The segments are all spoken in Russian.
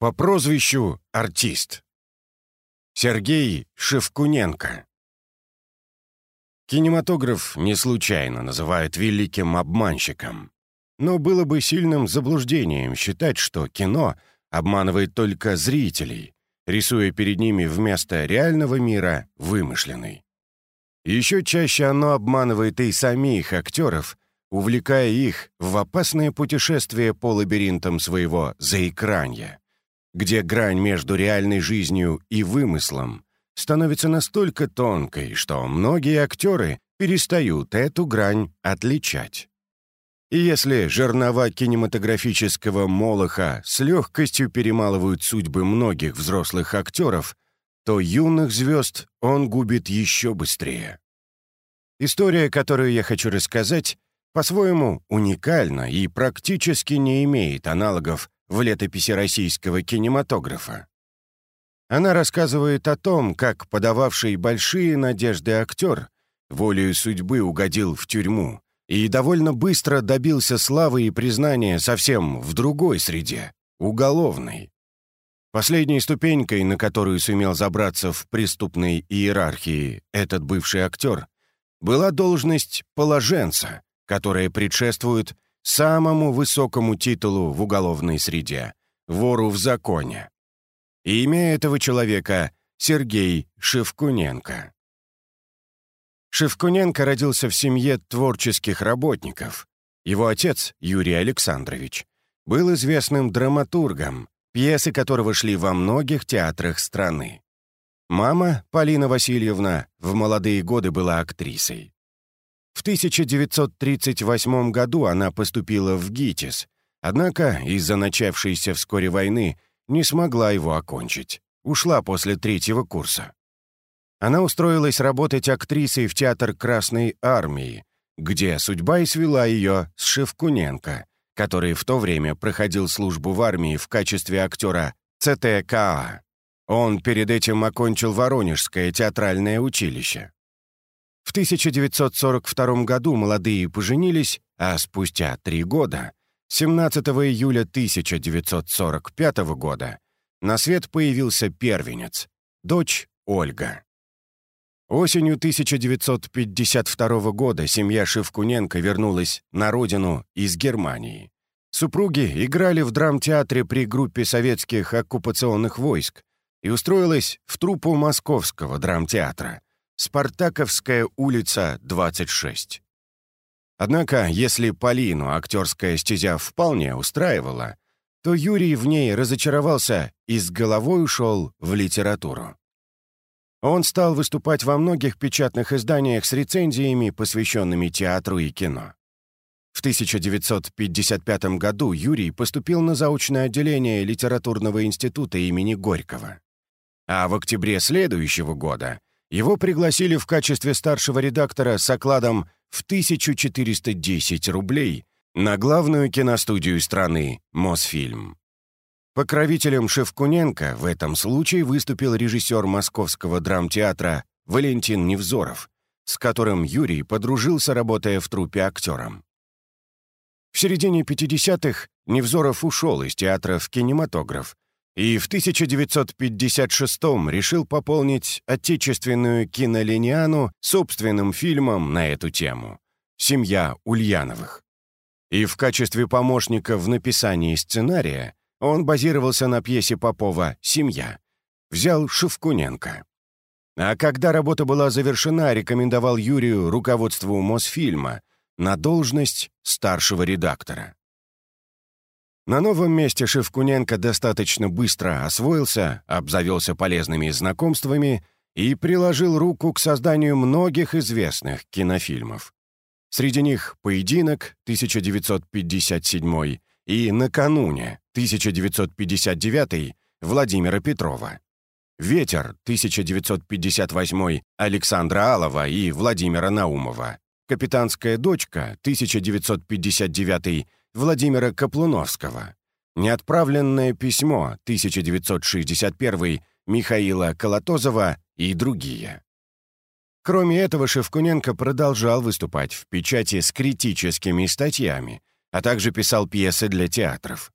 По прозвищу «Артист». Сергей Шевкуненко. Кинематограф не случайно называют великим обманщиком. Но было бы сильным заблуждением считать, что кино обманывает только зрителей, рисуя перед ними вместо реального мира вымышленный. Еще чаще оно обманывает и самих актеров, увлекая их в опасное путешествие по лабиринтам своего заэкранья где грань между реальной жизнью и вымыслом становится настолько тонкой, что многие актеры перестают эту грань отличать. И если жернова кинематографического молоха с легкостью перемалывают судьбы многих взрослых актеров, то юных звезд он губит еще быстрее. История, которую я хочу рассказать, по-своему уникальна и практически не имеет аналогов в летописи российского кинематографа. Она рассказывает о том, как подававший большие надежды актер волею судьбы угодил в тюрьму и довольно быстро добился славы и признания совсем в другой среде, уголовной. Последней ступенькой, на которую сумел забраться в преступной иерархии этот бывший актер, была должность положенца, которая предшествует самому высокому титулу в уголовной среде — вору в законе. Имя этого человека — Сергей Шевкуненко. Шевкуненко родился в семье творческих работников. Его отец, Юрий Александрович, был известным драматургом, пьесы которого шли во многих театрах страны. Мама, Полина Васильевна, в молодые годы была актрисой. В 1938 году она поступила в ГИТИС, однако из-за начавшейся вскоре войны не смогла его окончить. Ушла после третьего курса. Она устроилась работать актрисой в театр Красной Армии, где судьба и свела ее с Шевкуненко, который в то время проходил службу в армии в качестве актера ЦТКА. Он перед этим окончил Воронежское театральное училище. В 1942 году молодые поженились, а спустя три года, 17 июля 1945 года, на свет появился первенец, дочь Ольга. Осенью 1952 года семья Шевкуненко вернулась на родину из Германии. Супруги играли в драмтеатре при группе советских оккупационных войск и устроилась в труппу Московского драмтеатра, Спартаковская улица, 26. Однако, если Полину актерская стезя вполне устраивала, то Юрий в ней разочаровался и с головой ушел в литературу. Он стал выступать во многих печатных изданиях с рецензиями, посвященными театру и кино. В 1955 году Юрий поступил на заочное отделение Литературного института имени Горького. А в октябре следующего года его пригласили в качестве старшего редактора с окладом в 1410 рублей на главную киностудию страны «Мосфильм». Покровителем Шевкуненко в этом случае выступил режиссер Московского драмтеатра Валентин Невзоров, с которым Юрий подружился, работая в труппе актером. В середине 50-х Невзоров ушел из театра в кинематограф, и в 1956-м решил пополнить отечественную кинолиниану собственным фильмом на эту тему «Семья Ульяновых». И в качестве помощника в написании сценария он базировался на пьесе Попова «Семья». Взял Шевкуненко. А когда работа была завершена, рекомендовал Юрию руководству Мосфильма на должность старшего редактора. На новом месте Шевкуненко достаточно быстро освоился, обзавелся полезными знакомствами и приложил руку к созданию многих известных кинофильмов. Среди них «Поединок» 1957 и «Накануне» 1959 Владимира Петрова. «Ветер» 1958 Александра Алова и Владимира Наумова. «Капитанская дочка» 1959 Владимира Каплуновского, неотправленное письмо 1961 Михаила Колотозова и другие. Кроме этого, Шевкуненко продолжал выступать в печати с критическими статьями, а также писал пьесы для театров.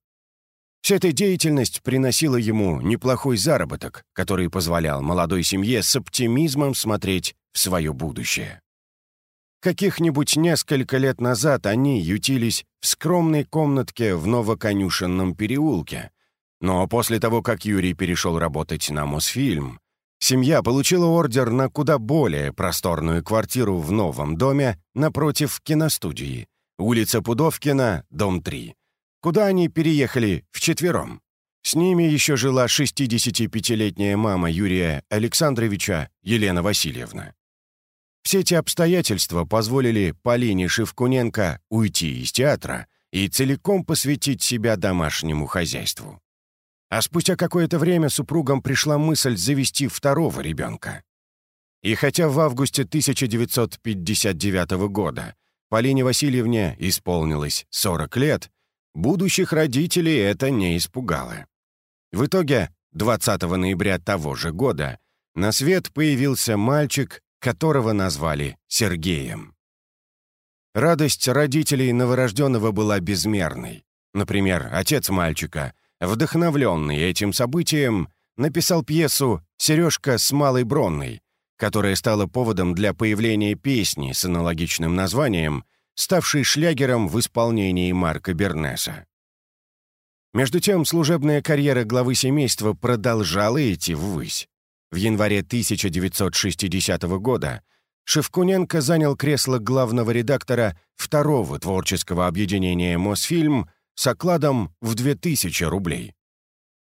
Вся эта деятельность приносила ему неплохой заработок, который позволял молодой семье с оптимизмом смотреть в свое будущее. Каких-нибудь несколько лет назад они ютились в скромной комнатке в Новоконюшенном переулке. Но после того, как Юрий перешел работать на Мосфильм, семья получила ордер на куда более просторную квартиру в новом доме напротив киностудии, улица Пудовкина, дом 3, куда они переехали вчетвером. С ними еще жила 65-летняя мама Юрия Александровича Елена Васильевна. Все эти обстоятельства позволили Полине Шевкуненко уйти из театра и целиком посвятить себя домашнему хозяйству. А спустя какое-то время супругам пришла мысль завести второго ребенка. И хотя в августе 1959 года Полине Васильевне исполнилось 40 лет, будущих родителей это не испугало. В итоге 20 ноября того же года на свет появился мальчик которого назвали Сергеем. Радость родителей новорожденного была безмерной. Например, отец мальчика, вдохновленный этим событием, написал пьесу «Сережка с малой бронной», которая стала поводом для появления песни с аналогичным названием, ставшей шлягером в исполнении Марка Бернеса. Между тем, служебная карьера главы семейства продолжала идти ввысь. В январе 1960 года Шевкуненко занял кресло главного редактора второго творческого объединения «Мосфильм» с окладом в 2000 рублей.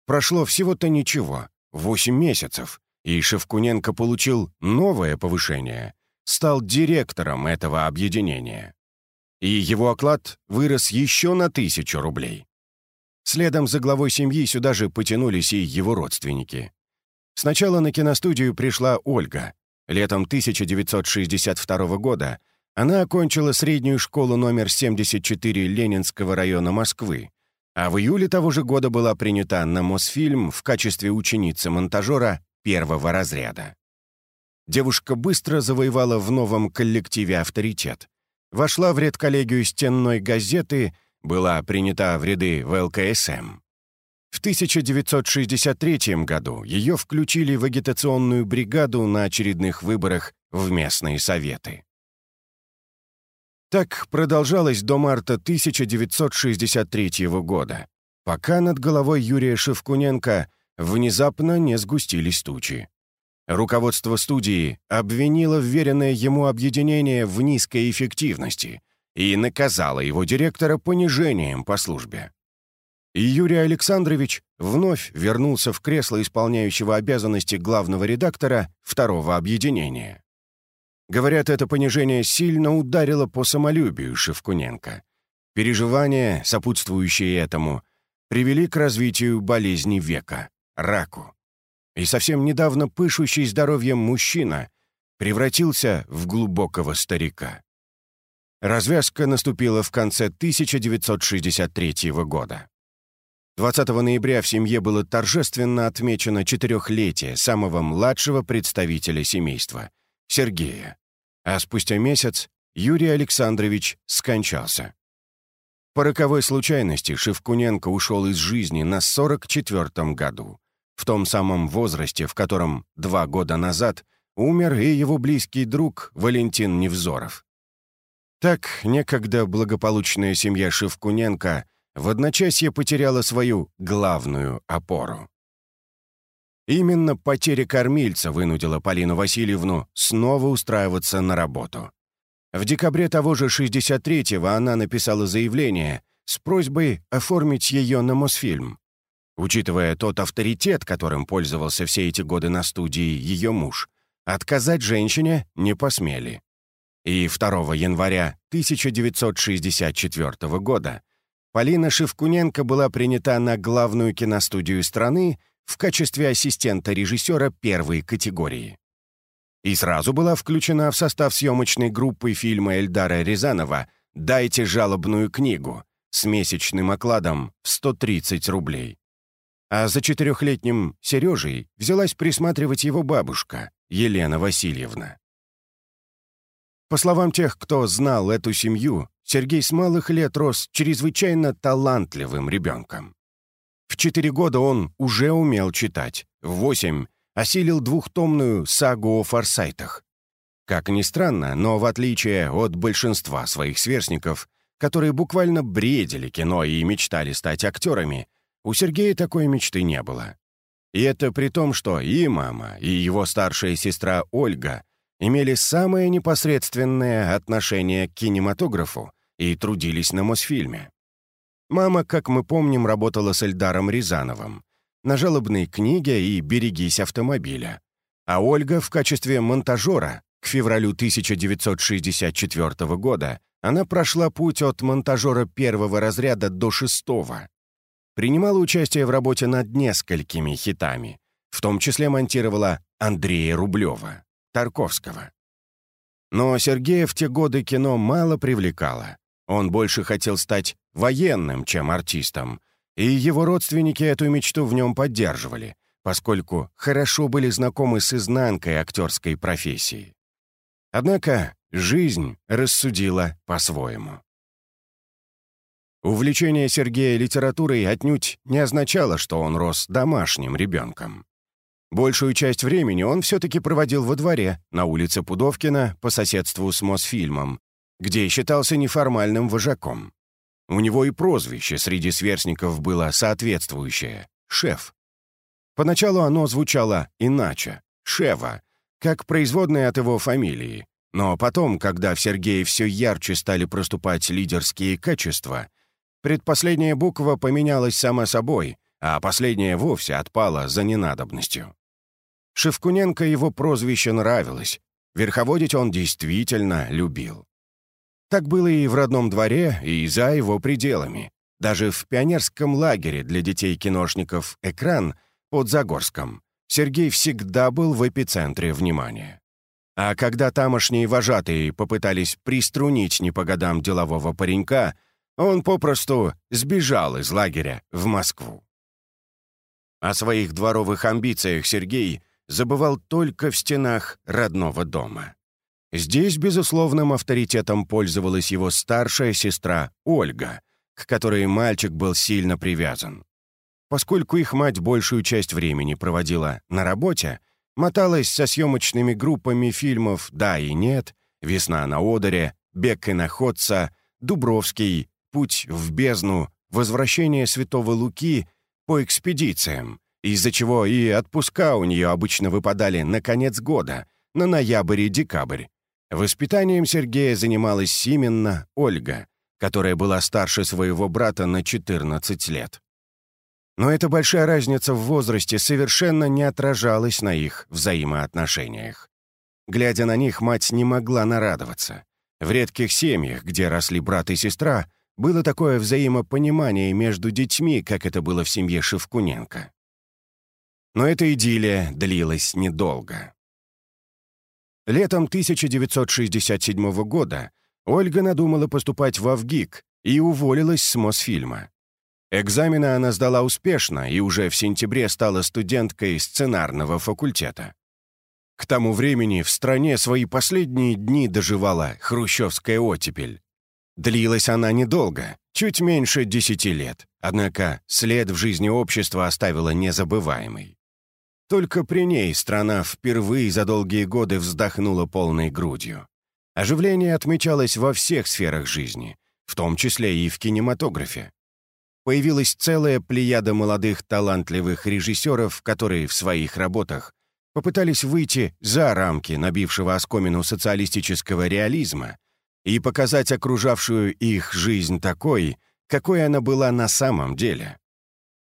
Прошло всего-то ничего, 8 месяцев, и Шевкуненко получил новое повышение, стал директором этого объединения. И его оклад вырос еще на тысячу рублей. Следом за главой семьи сюда же потянулись и его родственники. Сначала на киностудию пришла Ольга. Летом 1962 года она окончила среднюю школу номер 74 Ленинского района Москвы, а в июле того же года была принята на Мосфильм в качестве ученицы монтажера первого разряда. Девушка быстро завоевала в новом коллективе авторитет. Вошла в редколлегию стенной газеты, была принята в ряды ВЛКСМ. В 1963 году ее включили в агитационную бригаду на очередных выборах в местные советы. Так продолжалось до марта 1963 года, пока над головой Юрия Шевкуненко внезапно не сгустились тучи. Руководство студии обвинило вверенное ему объединение в низкой эффективности и наказало его директора понижением по службе и Юрий Александрович вновь вернулся в кресло исполняющего обязанности главного редактора второго объединения. Говорят, это понижение сильно ударило по самолюбию Шевкуненко. Переживания, сопутствующие этому, привели к развитию болезни века — раку. И совсем недавно пышущий здоровьем мужчина превратился в глубокого старика. Развязка наступила в конце 1963 года. 20 ноября в семье было торжественно отмечено четырехлетие самого младшего представителя семейства — Сергея. А спустя месяц Юрий Александрович скончался. По роковой случайности Шевкуненко ушел из жизни на 44-м году, в том самом возрасте, в котором два года назад умер и его близкий друг Валентин Невзоров. Так некогда благополучная семья Шевкуненко в одночасье потеряла свою главную опору. Именно потеря кормильца вынудила Полину Васильевну снова устраиваться на работу. В декабре того же 63-го она написала заявление с просьбой оформить ее на Мосфильм. Учитывая тот авторитет, которым пользовался все эти годы на студии ее муж, отказать женщине не посмели. И 2 января 1964 года Полина Шевкуненко была принята на главную киностудию страны в качестве ассистента режиссера первой категории. И сразу была включена в состав съемочной группы фильма Эльдара Рязанова «Дайте жалобную книгу» с месячным окладом в 130 рублей. А за четырехлетним Сережей взялась присматривать его бабушка, Елена Васильевна. По словам тех, кто знал эту семью, Сергей с малых лет рос чрезвычайно талантливым ребенком. четыре года он уже умел читать, в восемь осилил двухтомную сагу о форсайтах. Как ни странно, но в отличие от большинства своих сверстников, которые буквально бредили кино и мечтали стать актерами, у Сергея такой мечты не было. И это при том, что и мама, и его старшая сестра Ольга имели самое непосредственное отношение к кинематографу и трудились на Мосфильме. Мама, как мы помним, работала с Эльдаром Рязановым на жалобной книге и «Берегись автомобиля», а Ольга в качестве монтажера к февралю 1964 года она прошла путь от монтажера первого разряда до шестого. Принимала участие в работе над несколькими хитами, в том числе монтировала Андрея Рублева, Тарковского. Но Сергея в те годы кино мало привлекало. Он больше хотел стать военным, чем артистом, и его родственники эту мечту в нем поддерживали, поскольку хорошо были знакомы с изнанкой актерской профессии. Однако жизнь рассудила по-своему. Увлечение Сергея литературой отнюдь не означало, что он рос домашним ребенком. Большую часть времени он все-таки проводил во дворе, на улице Пудовкина, по соседству с Мосфильмом, где считался неформальным вожаком. У него и прозвище среди сверстников было соответствующее — «шеф». Поначалу оно звучало иначе — «шева», как производная от его фамилии. Но потом, когда в Сергее все ярче стали проступать лидерские качества, предпоследняя буква поменялась сама собой, а последняя вовсе отпала за ненадобностью. Шевкуненко его прозвище нравилось, верховодить он действительно любил. Так было и в родном дворе, и за его пределами. Даже в пионерском лагере для детей-киношников «Экран» под Загорском Сергей всегда был в эпицентре внимания. А когда тамошние вожатые попытались приструнить не по годам делового паренька, он попросту сбежал из лагеря в Москву. О своих дворовых амбициях Сергей забывал только в стенах родного дома. Здесь безусловным авторитетом пользовалась его старшая сестра Ольга, к которой мальчик был сильно привязан. Поскольку их мать большую часть времени проводила на работе, моталась со съемочными группами фильмов «Да и нет», «Весна на Одере», «Бег и находца», «Дубровский», «Путь в бездну», «Возвращение святого Луки» по экспедициям, из-за чего и отпуска у нее обычно выпадали на конец года, на ноябрь и декабрь, Воспитанием Сергея занималась именно Ольга, которая была старше своего брата на 14 лет. Но эта большая разница в возрасте совершенно не отражалась на их взаимоотношениях. Глядя на них, мать не могла нарадоваться. В редких семьях, где росли брат и сестра, было такое взаимопонимание между детьми, как это было в семье Шевкуненко. Но эта идиллия длилась недолго. Летом 1967 года Ольга надумала поступать в Авгик и уволилась с Мосфильма. Экзамены она сдала успешно и уже в сентябре стала студенткой сценарного факультета. К тому времени в стране свои последние дни доживала хрущевская оттепель. Длилась она недолго, чуть меньше десяти лет, однако след в жизни общества оставила незабываемый. Только при ней страна впервые за долгие годы вздохнула полной грудью. Оживление отмечалось во всех сферах жизни, в том числе и в кинематографе. Появилась целая плеяда молодых талантливых режиссеров, которые в своих работах попытались выйти за рамки набившего оскомину социалистического реализма и показать окружавшую их жизнь такой, какой она была на самом деле.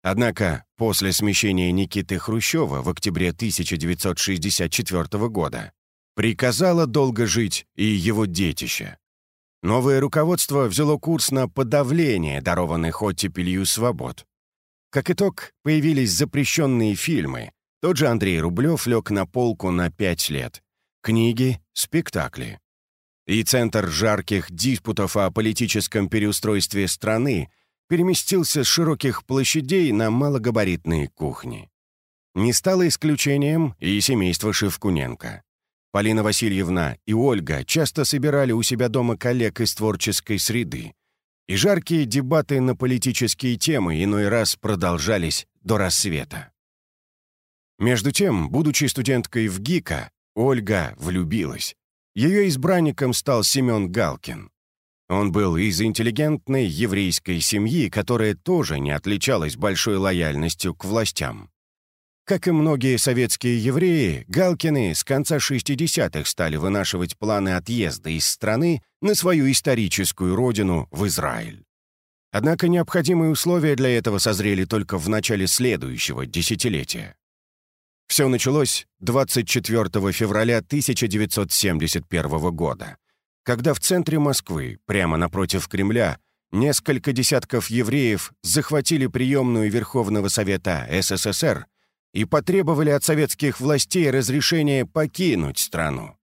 Однако после смещения Никиты Хрущева в октябре 1964 года приказало долго жить и его детище. Новое руководство взяло курс на подавление дарованных оттепелью свобод. Как итог, появились запрещенные фильмы. Тот же Андрей Рублев лег на полку на пять лет. Книги, спектакли. И центр жарких диспутов о политическом переустройстве страны переместился с широких площадей на малогабаритные кухни. Не стало исключением и семейство Шевкуненко. Полина Васильевна и Ольга часто собирали у себя дома коллег из творческой среды. и жаркие дебаты на политические темы иной раз продолжались до рассвета. Между тем, будучи студенткой в ГИКа, Ольга влюбилась. Ее избранником стал Семен Галкин. Он был из интеллигентной еврейской семьи, которая тоже не отличалась большой лояльностью к властям. Как и многие советские евреи, Галкины с конца 60-х стали вынашивать планы отъезда из страны на свою историческую родину в Израиль. Однако необходимые условия для этого созрели только в начале следующего десятилетия. Все началось 24 февраля 1971 года, когда в центре Москвы, прямо напротив Кремля, несколько десятков евреев захватили приемную Верховного Совета СССР и потребовали от советских властей разрешения покинуть страну.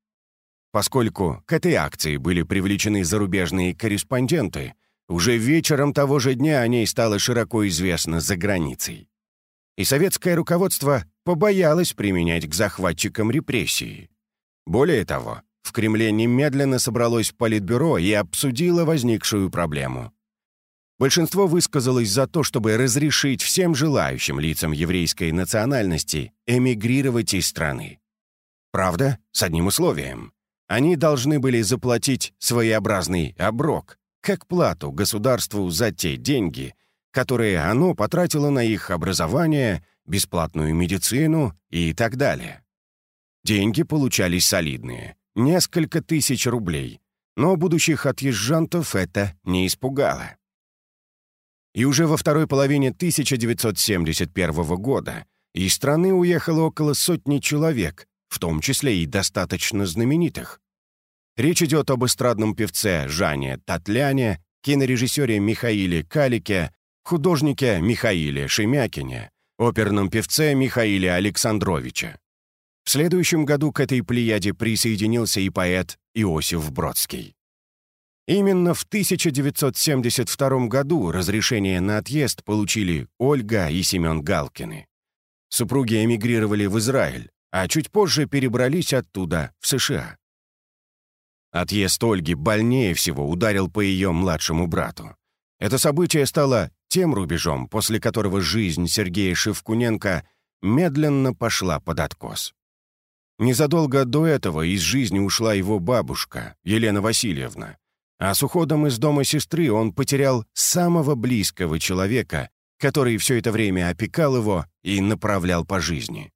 Поскольку к этой акции были привлечены зарубежные корреспонденты, уже вечером того же дня о ней стало широко известно за границей. И советское руководство побоялось применять к захватчикам репрессии. Более того, в Кремле немедленно собралось политбюро и обсудило возникшую проблему. Большинство высказалось за то, чтобы разрешить всем желающим лицам еврейской национальности эмигрировать из страны. Правда, с одним условием. Они должны были заплатить своеобразный оброк, как плату государству за те деньги, которые оно потратило на их образование, бесплатную медицину и так далее. Деньги получались солидные — несколько тысяч рублей, но будущих отъезжантов это не испугало и уже во второй половине 1971 года из страны уехало около сотни человек, в том числе и достаточно знаменитых. Речь идет об эстрадном певце Жане Татляне, кинорежиссере Михаиле Калике, художнике Михаиле Шемякине, оперном певце Михаиле Александровиче. В следующем году к этой плеяде присоединился и поэт Иосиф Бродский. Именно в 1972 году разрешение на отъезд получили Ольга и Семен Галкины. Супруги эмигрировали в Израиль, а чуть позже перебрались оттуда, в США. Отъезд Ольги больнее всего ударил по ее младшему брату. Это событие стало тем рубежом, после которого жизнь Сергея Шевкуненко медленно пошла под откос. Незадолго до этого из жизни ушла его бабушка, Елена Васильевна, а с уходом из дома сестры он потерял самого близкого человека, который все это время опекал его и направлял по жизни.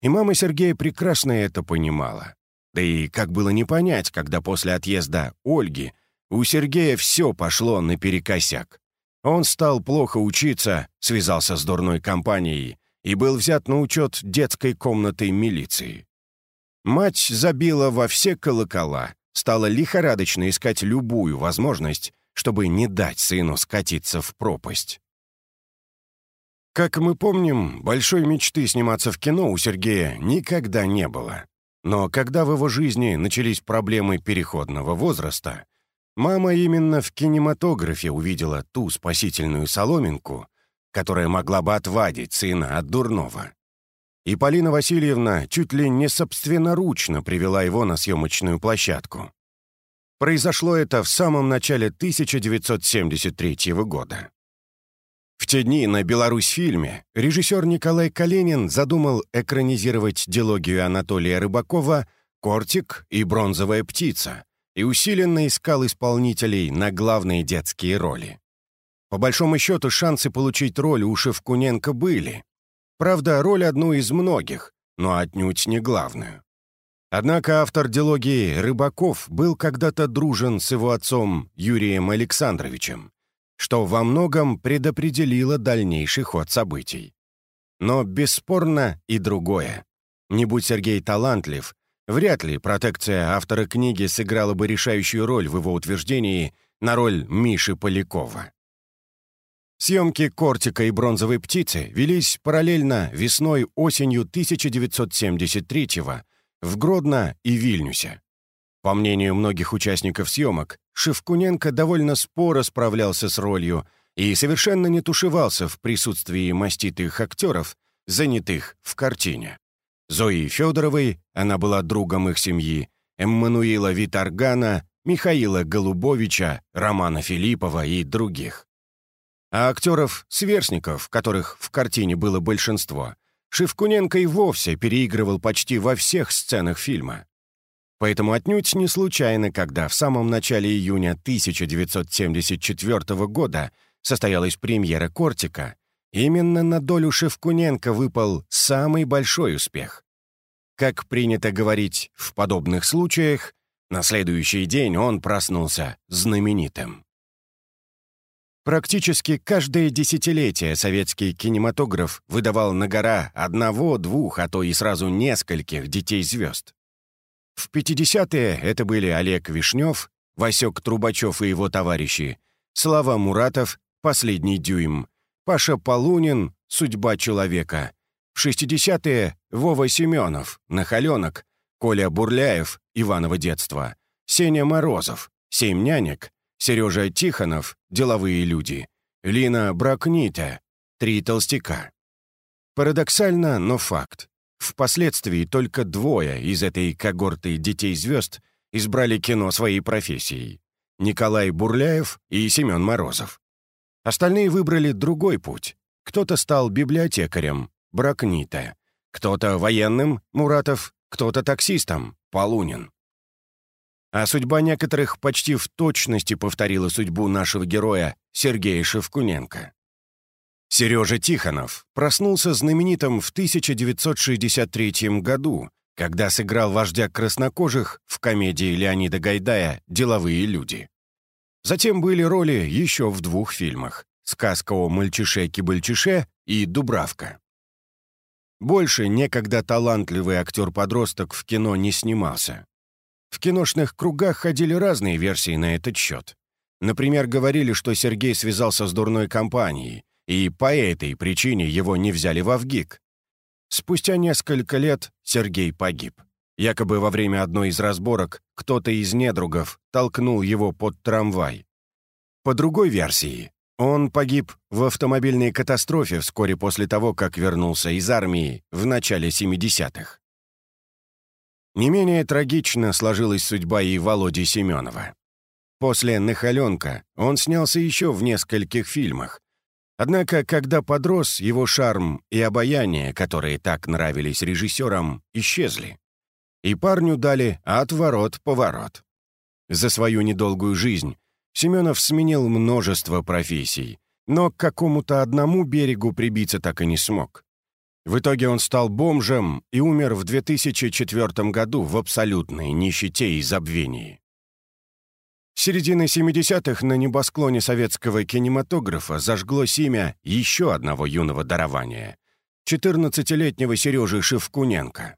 И мама Сергея прекрасно это понимала. Да и как было не понять, когда после отъезда Ольги у Сергея все пошло наперекосяк. Он стал плохо учиться, связался с дурной компанией и был взят на учет детской комнатой милиции. Мать забила во все колокола, стала лихорадочно искать любую возможность, чтобы не дать сыну скатиться в пропасть. Как мы помним, большой мечты сниматься в кино у Сергея никогда не было. Но когда в его жизни начались проблемы переходного возраста, мама именно в кинематографе увидела ту спасительную соломинку, которая могла бы отвадить сына от дурного. И Полина Васильевна чуть ли не собственноручно привела его на съемочную площадку. Произошло это в самом начале 1973 года. В те дни на «Беларусь-фильме» режиссер Николай Калинин задумал экранизировать дилогию Анатолия Рыбакова «Кортик и бронзовая птица» и усиленно искал исполнителей на главные детские роли. По большому счету, шансы получить роль у Шевкуненко были. Правда, роль одну из многих, но отнюдь не главную. Однако автор дилогии Рыбаков был когда-то дружен с его отцом Юрием Александровичем, что во многом предопределило дальнейший ход событий. Но бесспорно и другое. Не будь Сергей талантлив, вряд ли протекция автора книги сыграла бы решающую роль в его утверждении на роль Миши Полякова. Съемки «Кортика» и «Бронзовой птицы» велись параллельно весной-осенью 1973 в Гродно и Вильнюсе. По мнению многих участников съемок, Шевкуненко довольно споро справлялся с ролью и совершенно не тушевался в присутствии маститых актеров, занятых в картине. Зои Федоровой, она была другом их семьи, Эммануила Витаргана, Михаила Голубовича, Романа Филиппова и других. А актеров-сверстников, которых в картине было большинство, Шевкуненко и вовсе переигрывал почти во всех сценах фильма. Поэтому отнюдь не случайно, когда в самом начале июня 1974 года состоялась премьера «Кортика», именно на долю Шевкуненко выпал самый большой успех. Как принято говорить в подобных случаях, на следующий день он проснулся знаменитым. Практически каждое десятилетие советский кинематограф выдавал на гора одного, двух, а то и сразу нескольких детей-звезд. В 50-е это были Олег Вишнев, Васек Трубачев и его товарищи, Слава Муратов, «Последний дюйм», Паша Полунин, «Судьба человека». В 60-е Вова Семенов, «Нахаленок», Коля Бурляев, «Иваново детство», Сеня Морозов, «Семь нянек», Сережа Тихонов, «Деловые люди», Лина Бракнита, «Три толстяка». Парадоксально, но факт. Впоследствии только двое из этой когорты детей-звезд избрали кино своей профессией. Николай Бурляев и Семен Морозов. Остальные выбрали другой путь. Кто-то стал библиотекарем, Бракнита, кто-то военным, Муратов, кто-то таксистом, Полунин. А судьба некоторых почти в точности повторила судьбу нашего героя Сергея Шевкуненко. Сережа Тихонов проснулся знаменитым в 1963 году, когда сыграл вождя краснокожих в комедии Леонида Гайдая «Деловые люди». Затем были роли еще в двух фильмах «Сказка о мальчише-кибальчише» и «Дубравка». Больше некогда талантливый актер-подросток в кино не снимался. В киношных кругах ходили разные версии на этот счет. Например, говорили, что Сергей связался с дурной компанией, и по этой причине его не взяли в Авгик. Спустя несколько лет Сергей погиб. Якобы во время одной из разборок кто-то из недругов толкнул его под трамвай. По другой версии, он погиб в автомобильной катастрофе вскоре после того, как вернулся из армии в начале 70-х. Не менее трагично сложилась судьба и Володи Семенова. После «Нахаленка» он снялся еще в нескольких фильмах. Однако, когда подрос, его шарм и обаяние, которые так нравились режиссерам, исчезли. И парню дали отворот-поворот. За свою недолгую жизнь Семенов сменил множество профессий, но к какому-то одному берегу прибиться так и не смог. В итоге он стал бомжем и умер в 2004 году в абсолютной нищете и забвении. С середины 70-х на небосклоне советского кинематографа зажглось имя еще одного юного дарования — 14-летнего Сережи Шевкуненко.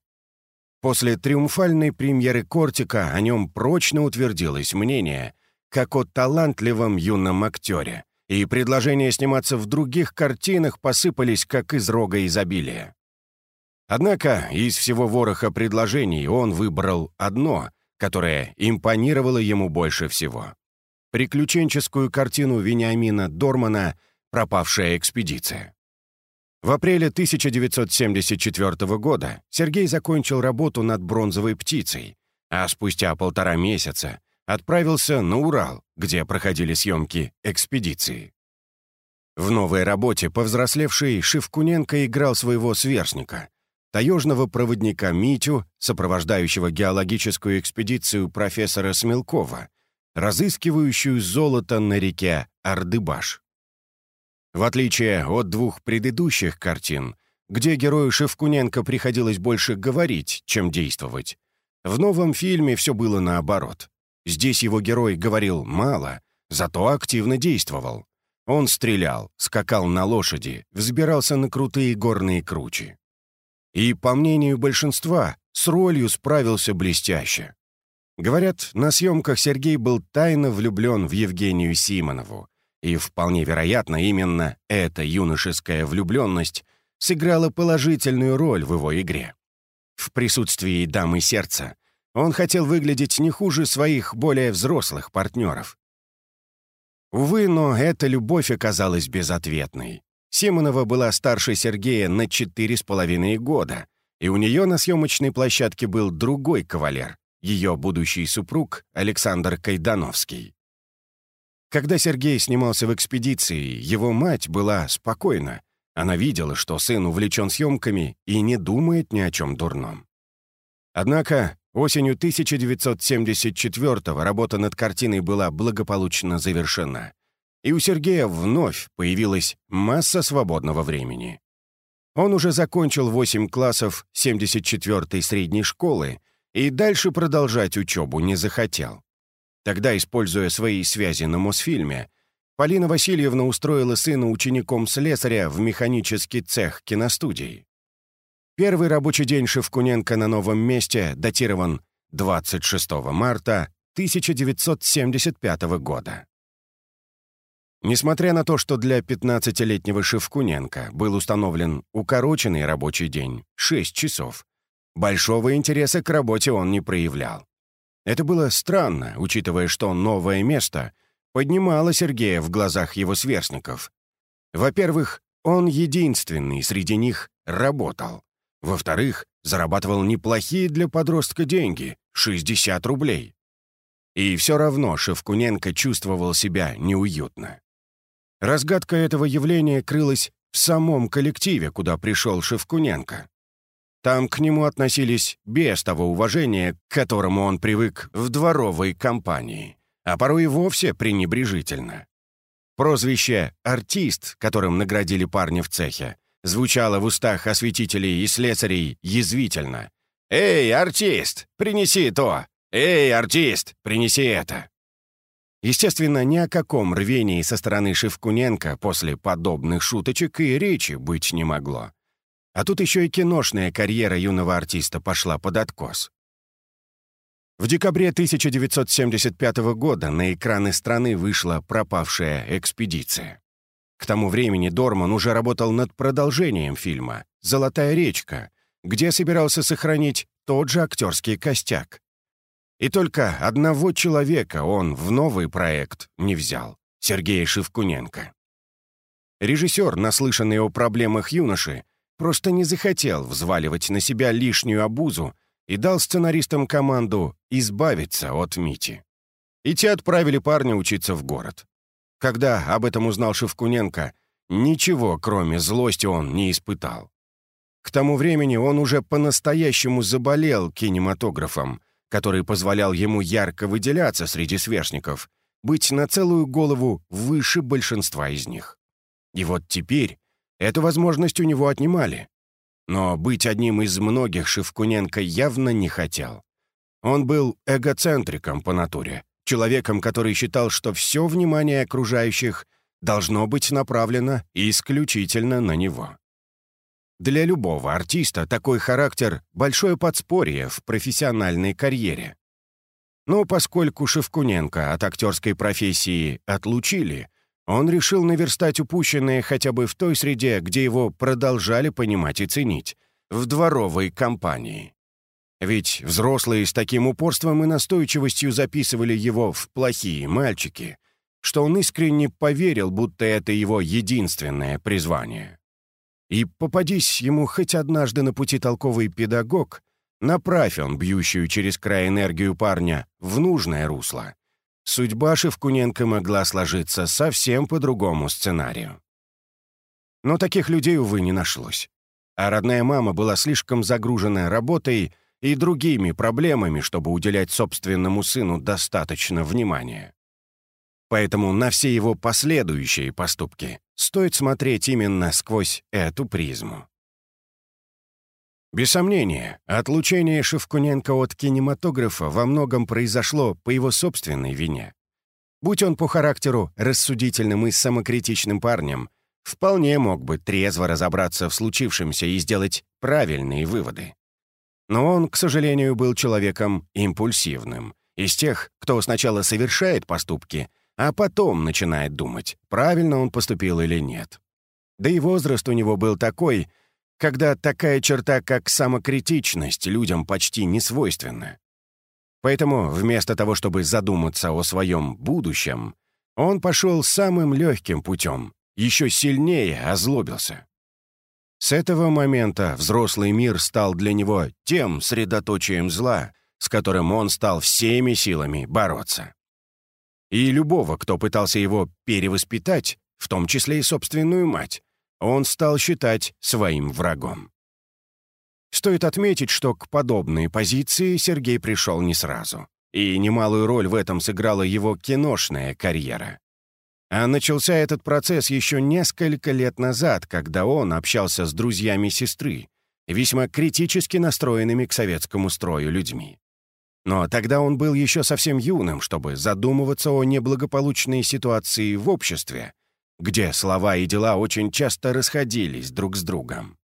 После триумфальной премьеры «Кортика» о нем прочно утвердилось мнение, как о талантливом юном актере, и предложения сниматься в других картинах посыпались как из рога изобилия. Однако из всего вороха предложений он выбрал одно, которое импонировало ему больше всего. Приключенческую картину Вениамина Дормана «Пропавшая экспедиция». В апреле 1974 года Сергей закончил работу над «Бронзовой птицей», а спустя полтора месяца отправился на Урал, где проходили съемки экспедиции. В новой работе повзрослевший Шевкуненко играл своего сверстника, таежного проводника Митю, сопровождающего геологическую экспедицию профессора Смелкова, разыскивающую золото на реке Ардыбаш. В отличие от двух предыдущих картин, где герою Шевкуненко приходилось больше говорить, чем действовать, в новом фильме все было наоборот. Здесь его герой говорил мало, зато активно действовал. Он стрелял, скакал на лошади, взбирался на крутые горные кручи. И, по мнению большинства, с ролью справился блестяще. Говорят, на съемках Сергей был тайно влюблен в Евгению Симонову, и вполне вероятно, именно эта юношеская влюбленность сыграла положительную роль в его игре. В присутствии дамы сердца он хотел выглядеть не хуже своих более взрослых партнеров. Увы, но эта любовь оказалась безответной. Симонова была старше Сергея на четыре с половиной года, и у нее на съемочной площадке был другой кавалер ее будущий супруг Александр Кайдановский. Когда Сергей снимался в экспедиции, его мать была спокойна. Она видела, что сын увлечен съемками и не думает ни о чем дурном. Однако осенью 1974 работа над картиной была благополучно завершена, и у Сергея вновь появилась масса свободного времени. Он уже закончил 8 классов 74-й средней школы и дальше продолжать учебу не захотел. Тогда, используя свои связи на Мосфильме, Полина Васильевна устроила сына учеником слесаря в механический цех киностудии. Первый рабочий день Шевкуненко на новом месте датирован 26 марта 1975 года. Несмотря на то, что для 15-летнего Шевкуненко был установлен укороченный рабочий день — 6 часов, большого интереса к работе он не проявлял. Это было странно, учитывая, что новое место поднимало Сергея в глазах его сверстников. Во-первых, он единственный среди них работал. Во-вторых, зарабатывал неплохие для подростка деньги — 60 рублей. И все равно Шевкуненко чувствовал себя неуютно. Разгадка этого явления крылась в самом коллективе, куда пришел Шевкуненко. Там к нему относились без того уважения, к которому он привык в дворовой компании, а порой и вовсе пренебрежительно. Прозвище «артист», которым наградили парня в цехе, звучало в устах осветителей и слесарей язвительно. «Эй, артист, принеси то! Эй, артист, принеси это!» Естественно, ни о каком рвении со стороны Шевкуненко после подобных шуточек и речи быть не могло. А тут еще и киношная карьера юного артиста пошла под откос. В декабре 1975 года на экраны страны вышла «Пропавшая экспедиция». К тому времени Дорман уже работал над продолжением фильма «Золотая речка», где собирался сохранить тот же актерский костяк. И только одного человека он в новый проект не взял — Сергея Шевкуненко. Режиссер, наслышанный о проблемах юноши, просто не захотел взваливать на себя лишнюю обузу и дал сценаристам команду избавиться от Мити. И те отправили парня учиться в город. Когда об этом узнал Шевкуненко, ничего, кроме злости, он не испытал. К тому времени он уже по-настоящему заболел кинематографом, который позволял ему ярко выделяться среди сверстников, быть на целую голову выше большинства из них. И вот теперь Эту возможность у него отнимали. Но быть одним из многих Шевкуненко явно не хотел. Он был эгоцентриком по натуре, человеком, который считал, что все внимание окружающих должно быть направлено исключительно на него. Для любого артиста такой характер — большое подспорье в профессиональной карьере. Но поскольку Шевкуненко от актерской профессии отлучили, он решил наверстать упущенное хотя бы в той среде, где его продолжали понимать и ценить, в дворовой компании. Ведь взрослые с таким упорством и настойчивостью записывали его в плохие мальчики, что он искренне поверил, будто это его единственное призвание. И попадись ему хоть однажды на пути толковый педагог, направь он бьющую через край энергию парня в нужное русло, судьба Шевкуненко могла сложиться совсем по другому сценарию. Но таких людей, увы, не нашлось. А родная мама была слишком загружена работой и другими проблемами, чтобы уделять собственному сыну достаточно внимания. Поэтому на все его последующие поступки стоит смотреть именно сквозь эту призму. Без сомнения, отлучение Шевкуненко от кинематографа во многом произошло по его собственной вине. Будь он по характеру рассудительным и самокритичным парнем, вполне мог бы трезво разобраться в случившемся и сделать правильные выводы. Но он, к сожалению, был человеком импульсивным, из тех, кто сначала совершает поступки, а потом начинает думать, правильно он поступил или нет. Да и возраст у него был такой — когда такая черта, как самокритичность, людям почти не свойственна. Поэтому вместо того, чтобы задуматься о своем будущем, он пошел самым легким путем, еще сильнее озлобился. С этого момента взрослый мир стал для него тем средоточием зла, с которым он стал всеми силами бороться. И любого, кто пытался его перевоспитать, в том числе и собственную мать, он стал считать своим врагом. Стоит отметить, что к подобной позиции Сергей пришел не сразу, и немалую роль в этом сыграла его киношная карьера. А начался этот процесс еще несколько лет назад, когда он общался с друзьями сестры, весьма критически настроенными к советскому строю людьми. Но тогда он был еще совсем юным, чтобы задумываться о неблагополучной ситуации в обществе, где слова и дела очень часто расходились друг с другом.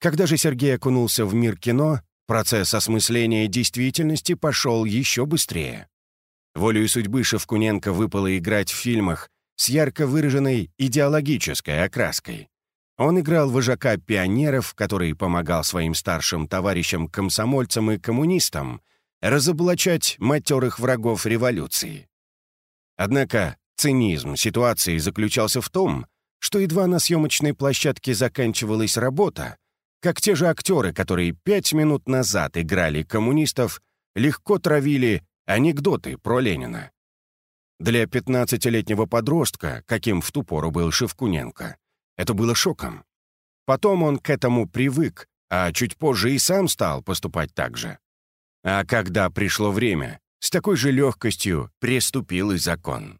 Когда же Сергей окунулся в мир кино, процесс осмысления действительности пошел еще быстрее. Волею судьбы Шевкуненко выпало играть в фильмах с ярко выраженной идеологической окраской. Он играл вожака пионеров, который помогал своим старшим товарищам-комсомольцам и коммунистам разоблачать матерых врагов революции. Однако цинизм ситуации заключался в том, что едва на съемочной площадке заканчивалась работа, как те же актеры, которые пять минут назад играли коммунистов, легко травили анекдоты про Ленина. Для 15-летнего подростка, каким в ту пору был Шевкуненко, это было шоком. Потом он к этому привык, а чуть позже и сам стал поступать так же. А когда пришло время, с такой же легкостью приступил и закон.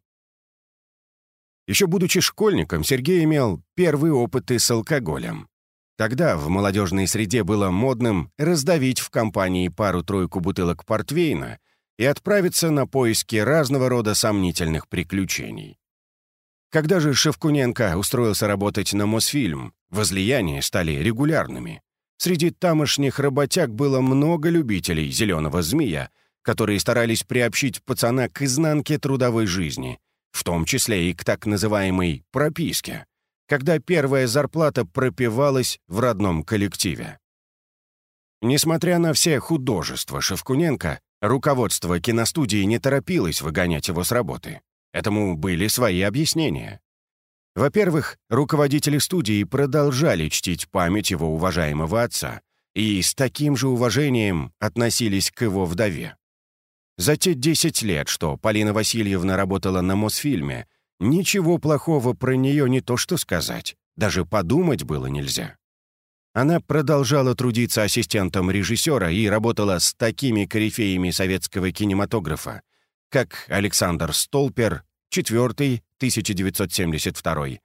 Еще будучи школьником, Сергей имел первые опыты с алкоголем. Тогда в молодежной среде было модным раздавить в компании пару-тройку бутылок портвейна и отправиться на поиски разного рода сомнительных приключений. Когда же Шевкуненко устроился работать на Мосфильм, возлияния стали регулярными. Среди тамошних работяг было много любителей «зеленого змея», которые старались приобщить пацана к изнанке трудовой жизни, в том числе и к так называемой «прописке», когда первая зарплата пропивалась в родном коллективе. Несмотря на все художества Шевкуненко, руководство киностудии не торопилось выгонять его с работы. Этому были свои объяснения. Во-первых, руководители студии продолжали чтить память его уважаемого отца и с таким же уважением относились к его вдове. За те 10 лет, что Полина Васильевна работала на Мосфильме, ничего плохого про нее не то что сказать, даже подумать было нельзя. Она продолжала трудиться ассистентом режиссера и работала с такими корифеями советского кинематографа, как Александр Столпер, четвертый, 1972.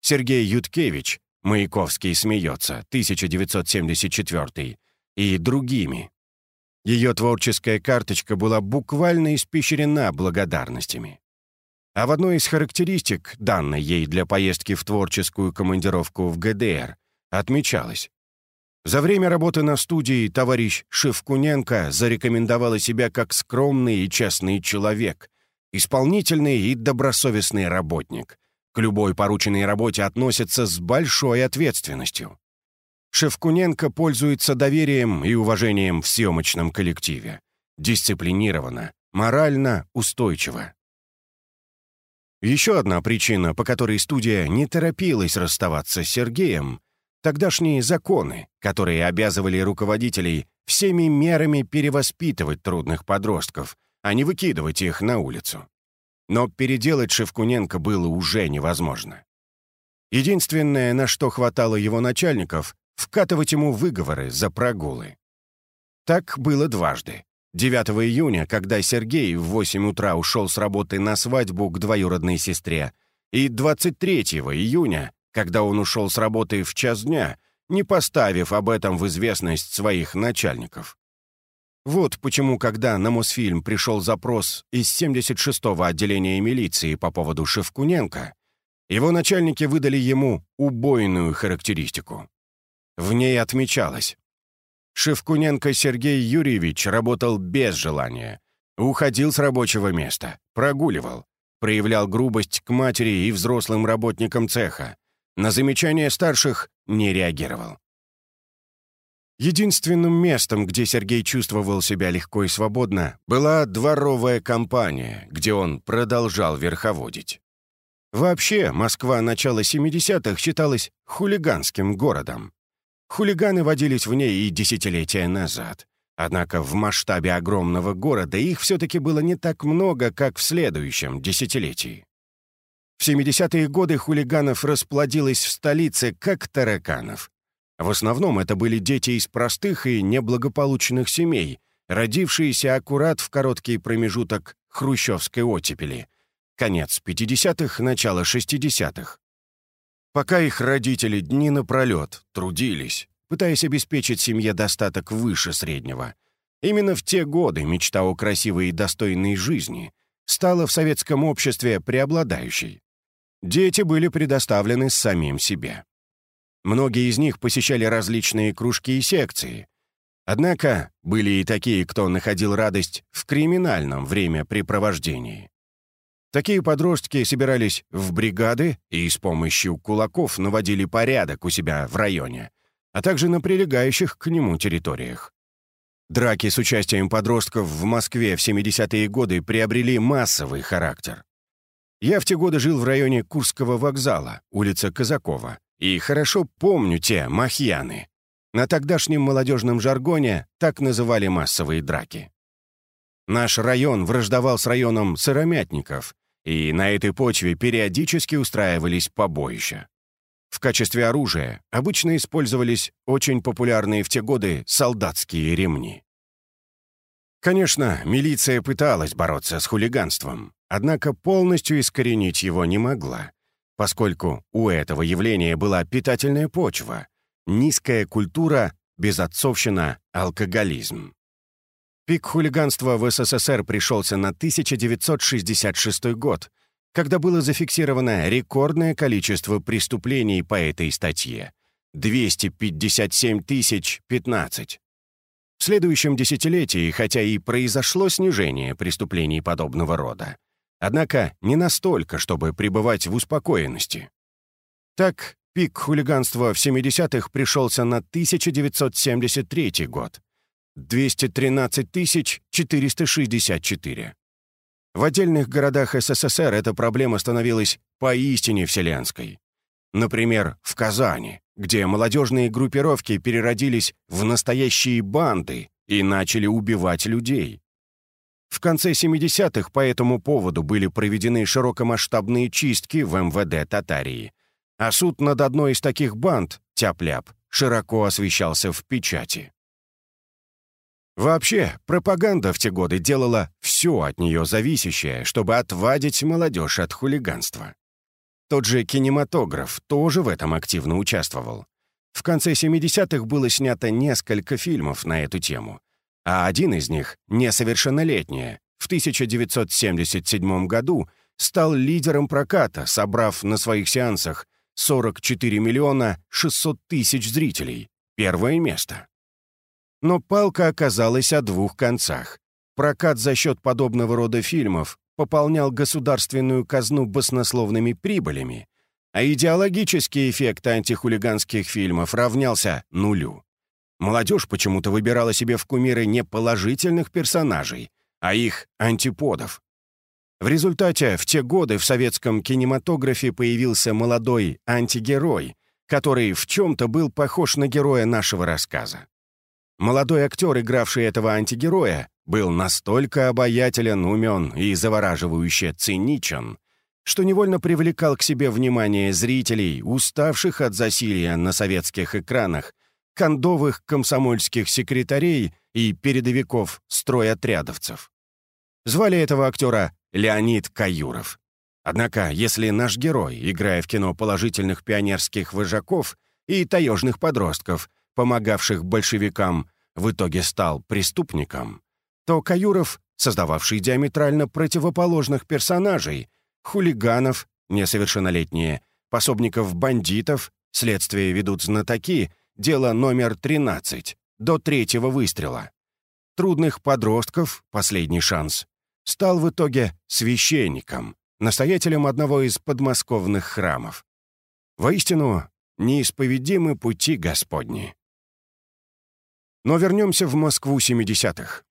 Сергей Юткевич, «Маяковский смеется», 1974. И другими. Ее творческая карточка была буквально испещрена благодарностями. А в одной из характеристик, данной ей для поездки в творческую командировку в ГДР, отмечалось. За время работы на студии товарищ Шевкуненко зарекомендовала себя как скромный и честный человек, исполнительный и добросовестный работник. К любой порученной работе относится с большой ответственностью. Шевкуненко пользуется доверием и уважением в съемочном коллективе. Дисциплинированно, морально устойчиво. Еще одна причина, по которой студия не торопилась расставаться с Сергеем, тогдашние законы, которые обязывали руководителей всеми мерами перевоспитывать трудных подростков – а не выкидывать их на улицу. Но переделать Шевкуненко было уже невозможно. Единственное, на что хватало его начальников, вкатывать ему выговоры за прогулы. Так было дважды. 9 июня, когда Сергей в 8 утра ушел с работы на свадьбу к двоюродной сестре, и 23 июня, когда он ушел с работы в час дня, не поставив об этом в известность своих начальников. Вот почему, когда на Мосфильм пришел запрос из 76-го отделения милиции по поводу Шевкуненко, его начальники выдали ему убойную характеристику. В ней отмечалось. Шевкуненко Сергей Юрьевич работал без желания, уходил с рабочего места, прогуливал, проявлял грубость к матери и взрослым работникам цеха, на замечания старших не реагировал. Единственным местом, где Сергей чувствовал себя легко и свободно, была дворовая компания, где он продолжал верховодить. Вообще, Москва начала 70-х считалась хулиганским городом. Хулиганы водились в ней и десятилетия назад, Однако в масштабе огромного города их все-таки было не так много, как в следующем десятилетии. В 70-е годы хулиганов расплодилось в столице, как тараканов. В основном это были дети из простых и неблагополучных семей, родившиеся аккурат в короткий промежуток хрущевской оттепели, конец 50-х, начало 60-х. Пока их родители дни напролет трудились, пытаясь обеспечить семье достаток выше среднего. Именно в те годы мечта о красивой и достойной жизни стала в советском обществе преобладающей. Дети были предоставлены самим себе. Многие из них посещали различные кружки и секции. Однако были и такие, кто находил радость в криминальном времяпрепровождении. Такие подростки собирались в бригады и с помощью кулаков наводили порядок у себя в районе, а также на прилегающих к нему территориях. Драки с участием подростков в Москве в 70-е годы приобрели массовый характер. Я в те годы жил в районе Курского вокзала, улица Казакова, и хорошо помню те махьяны. На тогдашнем молодежном жаргоне так называли массовые драки. Наш район враждовал с районом сыромятников, и на этой почве периодически устраивались побоища. В качестве оружия обычно использовались очень популярные в те годы солдатские ремни. Конечно, милиция пыталась бороться с хулиганством, однако полностью искоренить его не могла, поскольку у этого явления была питательная почва, низкая культура, безотцовщина, алкоголизм. Пик хулиганства в СССР пришелся на 1966 год, когда было зафиксировано рекордное количество преступлений по этой статье — 257 тысяч 15. В следующем десятилетии, хотя и произошло снижение преступлений подобного рода, однако не настолько, чтобы пребывать в успокоенности. Так, пик хулиганства в 70-х пришелся на 1973 год — 213 464. В отдельных городах СССР эта проблема становилась поистине вселенской. Например, в Казани, где молодежные группировки переродились в настоящие банды и начали убивать людей. В конце 70-х по этому поводу были проведены широкомасштабные чистки в МВД Татарии, а суд над одной из таких банд, Тяп-Ляп, широко освещался в печати. Вообще, пропаганда в те годы делала все от нее зависящее, чтобы отвадить молодежь от хулиганства. Тот же кинематограф тоже в этом активно участвовал. В конце 70-х было снято несколько фильмов на эту тему, а один из них, «Несовершеннолетняя», в 1977 году стал лидером проката, собрав на своих сеансах 44 миллиона 600 тысяч зрителей. Первое место. Но палка оказалась о двух концах. Прокат за счет подобного рода фильмов пополнял государственную казну баснословными прибылями, а идеологический эффект антихулиганских фильмов равнялся нулю. Молодежь почему-то выбирала себе в кумиры не положительных персонажей, а их антиподов. В результате в те годы в советском кинематографе появился молодой антигерой, который в чем-то был похож на героя нашего рассказа. Молодой актер, игравший этого антигероя, был настолько обаятелен, умен и завораживающе циничен, что невольно привлекал к себе внимание зрителей, уставших от засилья на советских экранах, кондовых комсомольских секретарей и передовиков стройотрядовцев. Звали этого актера Леонид Каюров. Однако, если наш герой, играя в кино положительных пионерских вожаков и таежных подростков, помогавших большевикам, в итоге стал преступником, то Каюров, создававший диаметрально противоположных персонажей, хулиганов, несовершеннолетние, пособников бандитов, следствие ведут знатоки, дело номер 13, до третьего выстрела. Трудных подростков, последний шанс, стал в итоге священником, настоятелем одного из подмосковных храмов. Воистину, неисповедимы пути Господни. Но вернемся в Москву 70-х.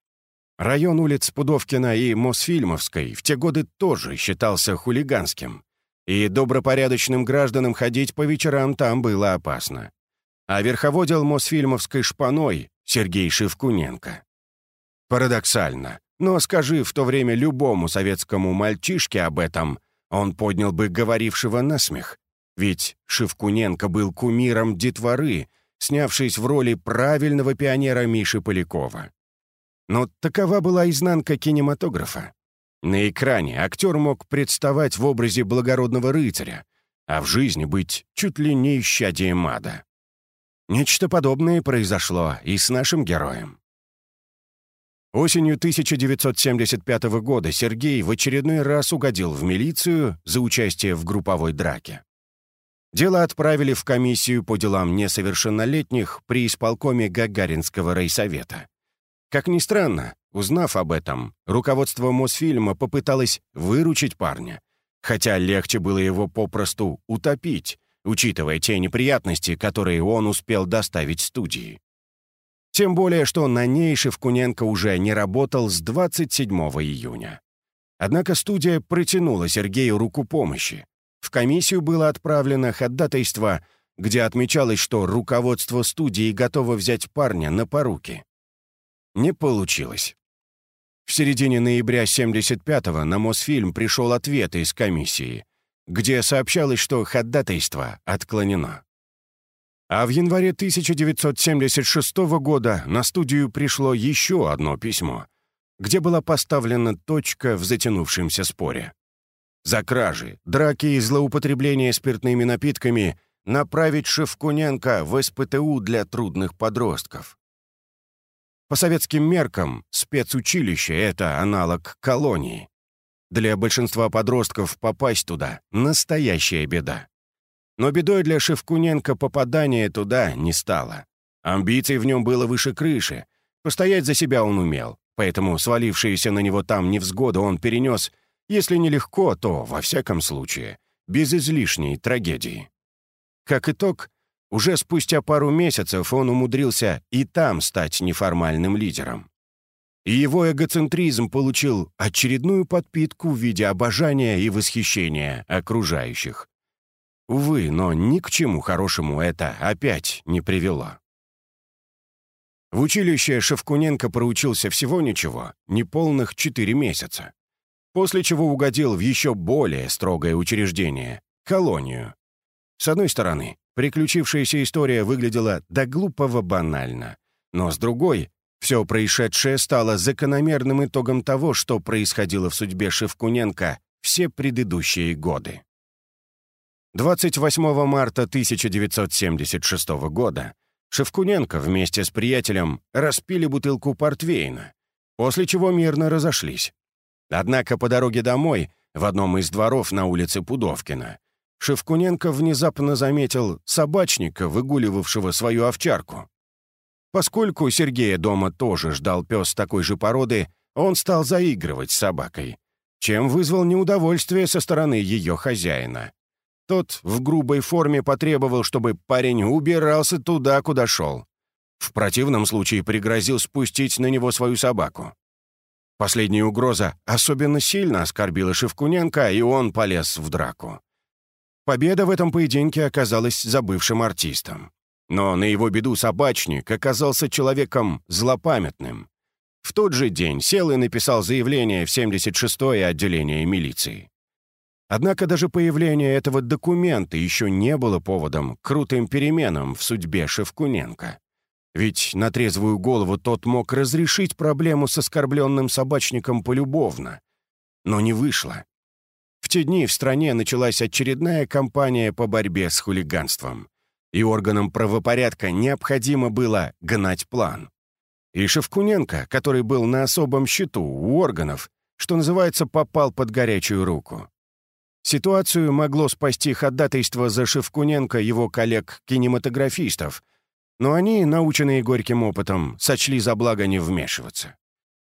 Район улиц Пудовкина и Мосфильмовской в те годы тоже считался хулиганским, и добропорядочным гражданам ходить по вечерам там было опасно. А верховодил Мосфильмовской шпаной Сергей Шевкуненко. Парадоксально, но скажи в то время любому советскому мальчишке об этом, он поднял бы говорившего на смех. Ведь Шевкуненко был кумиром детворы, снявшись в роли правильного пионера Миши Полякова. Но такова была изнанка кинематографа. На экране актер мог представать в образе благородного рыцаря, а в жизни быть чуть ли не исчадием ада. Нечто подобное произошло и с нашим героем. Осенью 1975 года Сергей в очередной раз угодил в милицию за участие в групповой драке. Дело отправили в комиссию по делам несовершеннолетних при исполкоме Гагаринского райсовета. Как ни странно, узнав об этом, руководство Мосфильма попыталось выручить парня, хотя легче было его попросту утопить, учитывая те неприятности, которые он успел доставить студии. Тем более, что на ней Шевкуненко уже не работал с 27 июня. Однако студия протянула Сергею руку помощи. В комиссию было отправлено ходатайство, где отмечалось, что руководство студии готово взять парня на поруки. Не получилось. В середине ноября 75-го на Мосфильм пришел ответ из комиссии, где сообщалось, что ходатайство отклонено. А в январе 1976 года на студию пришло еще одно письмо, где была поставлена точка в затянувшемся споре. За кражи, драки и злоупотребление спиртными напитками направить Шевкуненко в СПТУ для трудных подростков. По советским меркам, спецучилище — это аналог колонии. Для большинства подростков попасть туда — настоящая беда. Но бедой для Шевкуненко попадание туда не стало. Амбиций в нем было выше крыши. Постоять за себя он умел, поэтому свалившиеся на него там невзгоды он перенес, если не легко, то, во всяком случае, без излишней трагедии. Как итог, уже спустя пару месяцев он умудрился и там стать неформальным лидером. И его эгоцентризм получил очередную подпитку в виде обожания и восхищения окружающих. Увы, но ни к чему хорошему это опять не привело. В училище Шевкуненко проучился всего ничего, неполных четыре месяца. После чего угодил в еще более строгое учреждение — колонию. С одной стороны, приключившаяся история выглядела до глупого банально, но с другой, все происшедшее стало закономерным итогом того, что происходило в судьбе Шевкуненко все предыдущие годы. 28 марта 1976 года Шевкуненко вместе с приятелем распили бутылку портвейна, после чего мирно разошлись. Однако по дороге домой, в одном из дворов на улице Пудовкина, Шевкуненко внезапно заметил собачника, выгуливавшего свою овчарку. Поскольку Сергея дома тоже ждал пес такой же породы, он стал заигрывать с собакой, чем вызвал неудовольствие со стороны ее хозяина. Тот в грубой форме потребовал, чтобы парень убирался туда, куда шел. В противном случае пригрозил спустить на него свою собаку. Последняя угроза особенно сильно оскорбила Шевкуненко, и он полез в драку. Победа в этом поединке оказалась за бывшим артистом. Но на его беду собачник оказался человеком злопамятным. В тот же день сел и написал заявление в 76-е отделение милиции. Однако даже появление этого документа еще не было поводом к крутым переменам в судьбе Шевкуненко. Ведь на трезвую голову тот мог разрешить проблему с оскорбленным собачником полюбовно. Но не вышло. В те дни в стране началась очередная кампания по борьбе с хулиганством. И органам правопорядка необходимо было гнать план. И Шевкуненко, который был на особом счету у органов, что называется, попал под горячую руку. Ситуацию могло спасти ходатайство за Шевкуненко его коллег-кинематографистов, но они, наученные горьким опытом, сочли за благо не вмешиваться.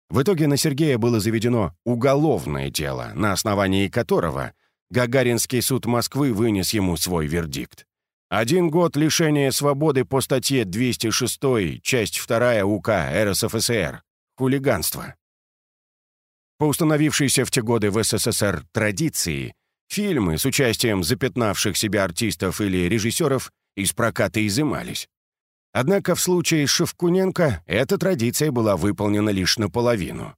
В итоге на Сергея было заведено уголовное дело, на основании которого Гагаринский суд Москвы вынес ему свой вердикт. Один год лишения свободы по статье 206, часть 2 УК РСФСР «Хулиганство». По установившейся в те годы в СССР традиции, Фильмы с участием запятнавших себя артистов или режиссеров из проката изымались. Однако в случае Шевкуненко эта традиция была выполнена лишь наполовину.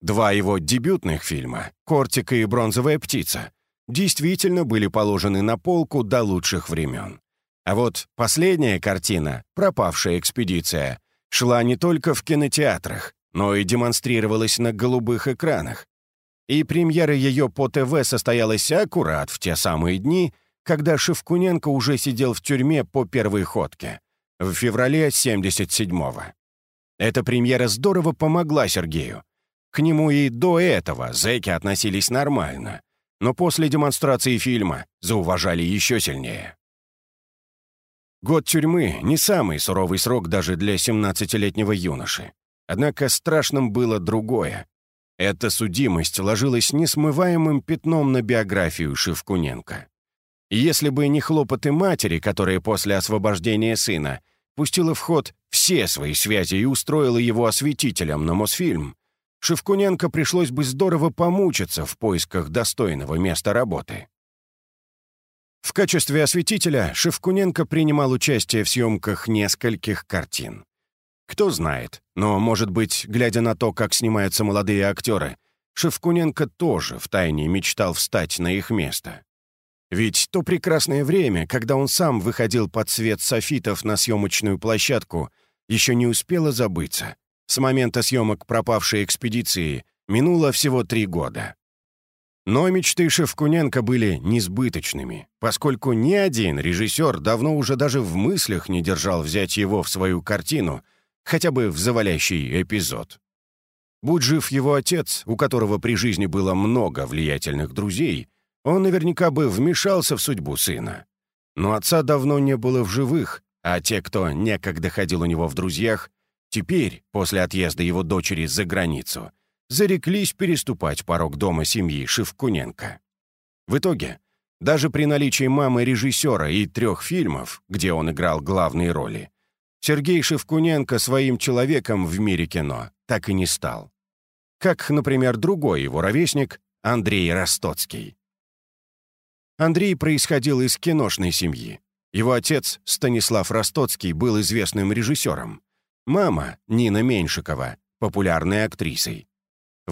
Два его дебютных фильма «Кортик» и «Бронзовая птица» действительно были положены на полку до лучших времен. А вот последняя картина «Пропавшая экспедиция» шла не только в кинотеатрах, но и демонстрировалась на голубых экранах. И премьера ее по ТВ состоялась аккурат в те самые дни, когда Шевкуненко уже сидел в тюрьме по первой ходке, в феврале 77-го. Эта премьера здорово помогла Сергею. К нему и до этого зэки относились нормально, но после демонстрации фильма зауважали еще сильнее. Год тюрьмы — не самый суровый срок даже для 17-летнего юноши. Однако страшным было другое. Эта судимость ложилась несмываемым пятном на биографию Шевкуненко. Если бы не хлопоты матери, которая после освобождения сына пустила в ход все свои связи и устроила его осветителем на Мосфильм, Шевкуненко пришлось бы здорово помучиться в поисках достойного места работы. В качестве осветителя Шевкуненко принимал участие в съемках нескольких картин. Кто знает, но, может быть, глядя на то, как снимаются молодые актеры, Шевкуненко тоже втайне мечтал встать на их место. Ведь то прекрасное время, когда он сам выходил под свет софитов на съемочную площадку, еще не успело забыться. С момента съемок пропавшей экспедиции минуло всего три года. Но мечты Шевкуненко были несбыточными, поскольку ни один режиссер давно уже даже в мыслях не держал взять его в свою картину, хотя бы в завалящий эпизод. Будь жив его отец, у которого при жизни было много влиятельных друзей, он наверняка бы вмешался в судьбу сына. Но отца давно не было в живых, а те, кто некогда ходил у него в друзьях, Теперь, после отъезда его дочери за границу, зареклись переступать порог дома семьи Шевкуненко. В итоге, даже при наличии мамы режиссера и трех фильмов, где он играл главные роли, Сергей Шевкуненко своим человеком в мире кино так и не стал. Как, например, другой его ровесник Андрей Ростоцкий. Андрей происходил из киношной семьи. Его отец, Станислав Ростоцкий, был известным режиссером. Мама, Нина Меньшикова, популярной актрисой.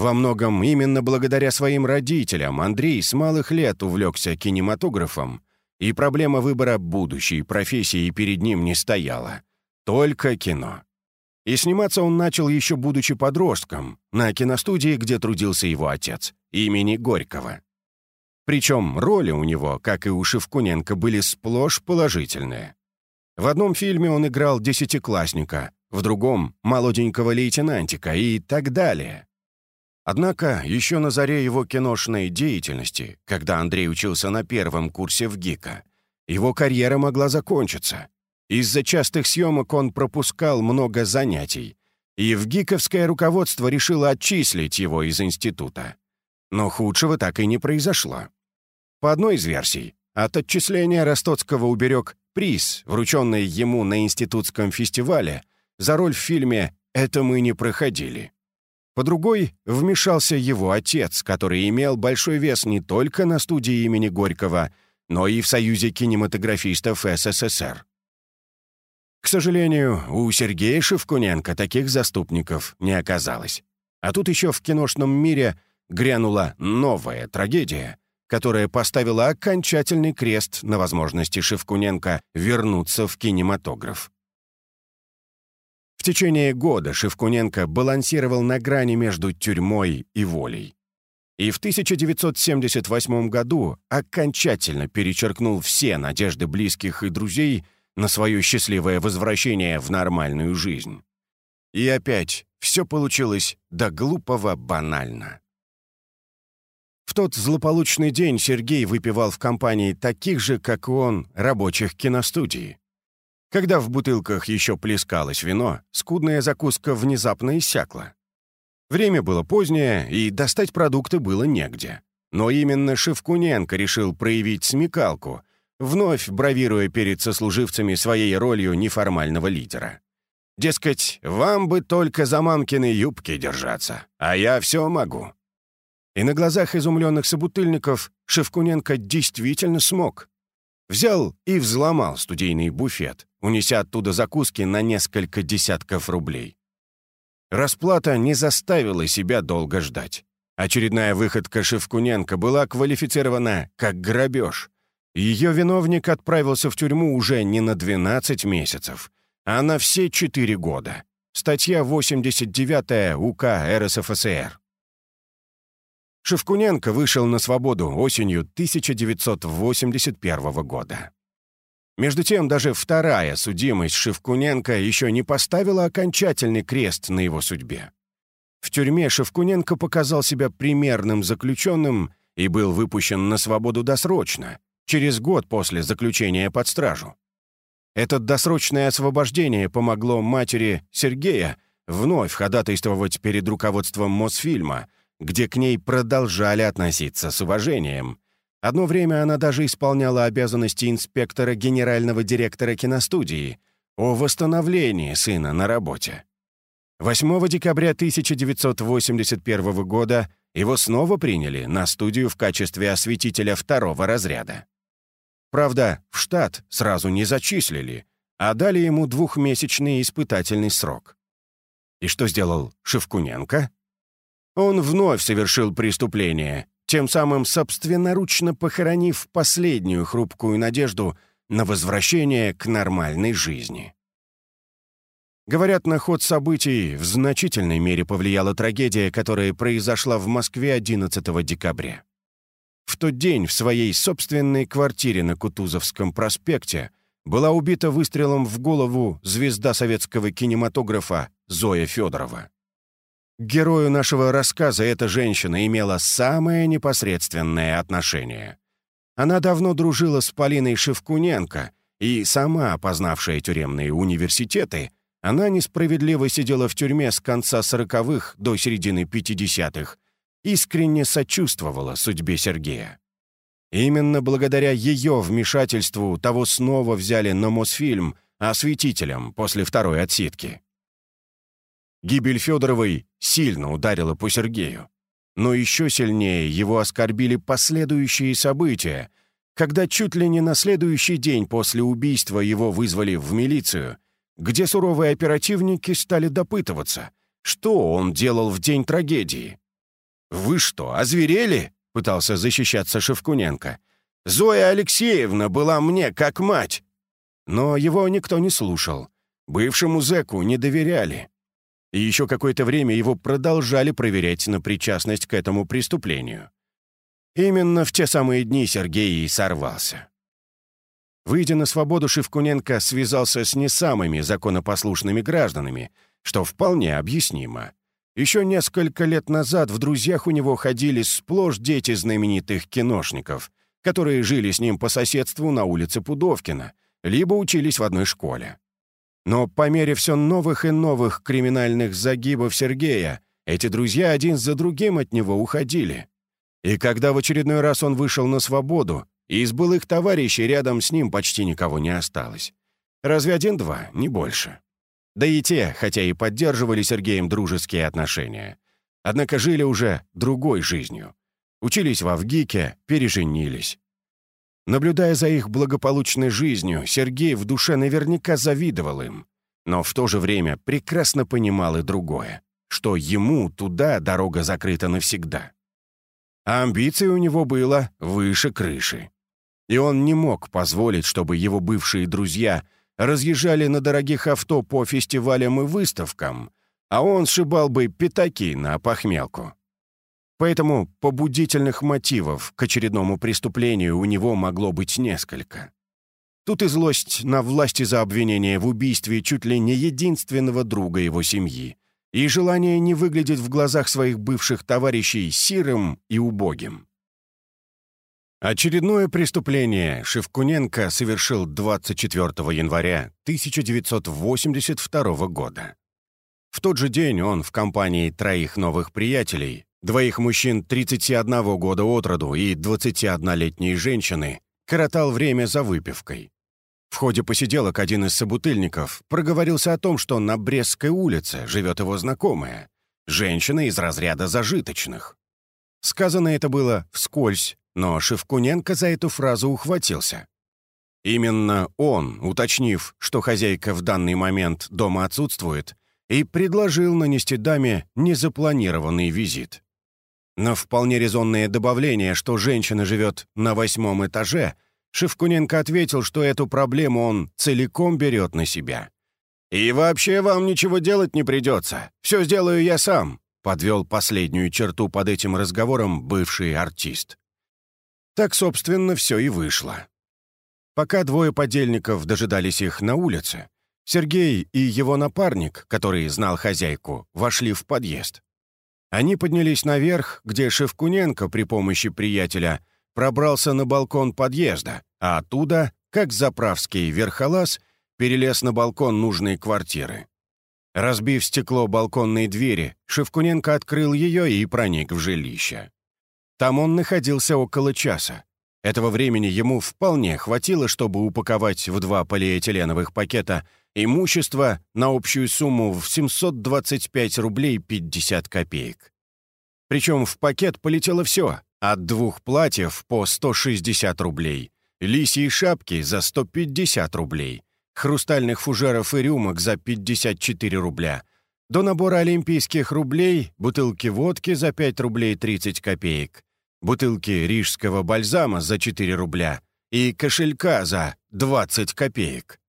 Во многом именно благодаря своим родителям Андрей с малых лет увлекся кинематографом, и проблема выбора будущей профессии перед ним не стояла. Только кино. И сниматься он начал еще будучи подростком, на киностудии, где трудился его отец, имени Горького. Причем роли у него, как и у Шевкуненко, были сплошь положительные. В одном фильме он играл десятиклассника, в другом — молоденького лейтенантика и так далее. Однако еще на заре его киношной деятельности, когда Андрей учился на первом курсе в ГИКа, его карьера могла закончиться. Из-за частых съемок он пропускал много занятий, и в ГИКовское руководство решило отчислить его из института. Но худшего так и не произошло. По одной из версий, от отчисления Ростоцкого уберег приз, врученный ему на институтском фестивале за роль в фильме «Это мы не проходили». По другой вмешался его отец, который имел большой вес не только на студии имени Горького, но и в Союзе кинематографистов СССР. К сожалению, у Сергея Шевкуненко таких заступников не оказалось. А тут еще в киношном мире грянула новая трагедия, которая поставила окончательный крест на возможности Шевкуненко вернуться в кинематограф. В течение года Шевкуненко балансировал на грани между тюрьмой и волей. И в 1978 году окончательно перечеркнул все надежды близких и друзей на свое счастливое возвращение в нормальную жизнь. И опять все получилось до глупого банально. В тот злополучный день Сергей выпивал в компании таких же, как и он, рабочих киностудии. Когда в бутылках еще плескалось вино, скудная закуска внезапно иссякла. Время было позднее, и достать продукты было негде. Но именно Шевкуненко решил проявить смекалку, вновь бравируя перед сослуживцами своей ролью неформального лидера. Дескать, вам бы только за мамкины юбки держаться, а я все могу. И на глазах изумленных собутыльников Шевкуненко действительно смог. Взял и взломал студийный буфет, унеся оттуда закуски на несколько десятков рублей. Расплата не заставила себя долго ждать. Очередная выходка Шевкуненко была квалифицирована как грабеж. Ее виновник отправился в тюрьму уже не на 12 месяцев, а на все 4 года. Статья 89 УК РСФСР. Шевкуненко вышел на свободу осенью 1981 года. Между тем, даже вторая судимость Шевкуненко еще не поставила окончательный крест на его судьбе. В тюрьме Шевкуненко показал себя примерным заключенным и был выпущен на свободу досрочно, через год после заключения под стражу. Это досрочное освобождение помогло матери Сергея вновь ходатайствовать перед руководством Мосфильма, где к ней продолжали относиться с уважением. Одно время она даже исполняла обязанности инспектора генерального директора киностудии о восстановлении сына на работе. 8 декабря 1981 года его снова приняли на студию в качестве осветителя второго разряда. Правда, в штат сразу не зачислили, а дали ему двухмесячный испытательный срок. И что сделал Шевкуненко? Он вновь совершил преступление, тем самым собственноручно похоронив последнюю хрупкую надежду на возвращение к нормальной жизни. Говорят, на ход событий в значительной мере повлияла трагедия, которая произошла в Москве 11 декабря. В тот день в своей собственной квартире на Кутузовском проспекте была убита выстрелом в голову звезда советского кинематографа Зоя Федорова. Герою нашего рассказа эта женщина имела самое непосредственное отношение. Она давно дружила с Полиной Шевкуненко и, сама познавшая тюремные университеты, она несправедливо сидела в тюрьме с конца сороковых до середины пятидесятых, искренне сочувствовала судьбе Сергея. Именно благодаря ее вмешательству того снова взяли на Мосфильм осветителем после второй отсидки. Гибель Федоровой сильно ударила по Сергею. Но еще сильнее его оскорбили последующие события, когда чуть ли не на следующий день после убийства его вызвали в милицию — где суровые оперативники стали допытываться, что он делал в день трагедии. «Вы что, озверели?» — пытался защищаться Шевкуненко. «Зоя Алексеевна была мне как мать!» Но его никто не слушал. Бывшему зэку не доверяли. И еще какое-то время его продолжали проверять на причастность к этому преступлению. Именно в те самые дни Сергей и сорвался. Выйдя на свободу, Шевкуненко связался с не самыми законопослушными гражданами, что вполне объяснимо. Еще несколько лет назад в друзьях у него ходили сплошь дети знаменитых киношников, которые жили с ним по соседству на улице Пудовкина, либо учились в одной школе. Но по мере все новых и новых криминальных загибов Сергея, эти друзья один за другим от него уходили. И когда в очередной раз он вышел на свободу, из былых товарищей рядом с ним почти никого не осталось. Разве один-два, не больше. Да и те, хотя и поддерживали Сергеем дружеские отношения, однако жили уже другой жизнью. Учились в Авгике, переженились. Наблюдая за их благополучной жизнью, Сергей в душе наверняка завидовал им, но в то же время прекрасно понимал и другое, что ему туда дорога закрыта навсегда. А амбиций у него было выше крыши и он не мог позволить, чтобы его бывшие друзья разъезжали на дорогих авто по фестивалям и выставкам, а он сшибал бы пятаки на похмелку. Поэтому побудительных мотивов к очередному преступлению у него могло быть несколько. Тут и злость на власти за обвинение в убийстве чуть ли не единственного друга его семьи, и желание не выглядеть в глазах своих бывших товарищей сирым и убогим. Очередное преступление Шевкуненко совершил 24 января 1982 года. В тот же день он в компании троих новых приятелей, двоих мужчин 31 года от роду и 21-летней женщины, коротал время за выпивкой. В ходе посиделок один из собутыльников проговорился о том, что на Брестской улице живет его знакомая, женщина из разряда зажиточных. Сказано это было вскользь, но Шевкуненко за эту фразу ухватился. Именно он, уточнив, что хозяйка в данный момент дома отсутствует, и предложил нанести даме незапланированный визит. На вполне резонное добавление, что женщина живет на восьмом этаже, Шевкуненко ответил, что эту проблему он целиком берет на себя. «И вообще вам ничего делать не придется. Все сделаю я сам», — подвел последнюю черту под этим разговором бывший артист. Так, собственно, все и вышло. Пока двое подельников дожидались их на улице, Сергей и его напарник, который знал хозяйку, вошли в подъезд. Они поднялись наверх, где Шевкуненко при помощи приятеля пробрался на балкон подъезда, а оттуда, как заправский верхолаз, перелез на балкон нужной квартиры. Разбив стекло балконной двери, Шевкуненко открыл ее и проник в жилище. Там он находился около часа. Этого времени ему вполне хватило, чтобы упаковать в два полиэтиленовых пакета имущество на общую сумму в 725 рублей 50 копеек. Причем в пакет полетело все, от двух платьев по 160 рублей, лисьей шапки за 150 рублей, хрустальных фужеров и рюмок за 54 рубля, до набора олимпийских рублей, бутылки водки за 5 рублей 30 копеек, бутылки рижского бальзама за 4 рубля и кошелька за 20 копеек.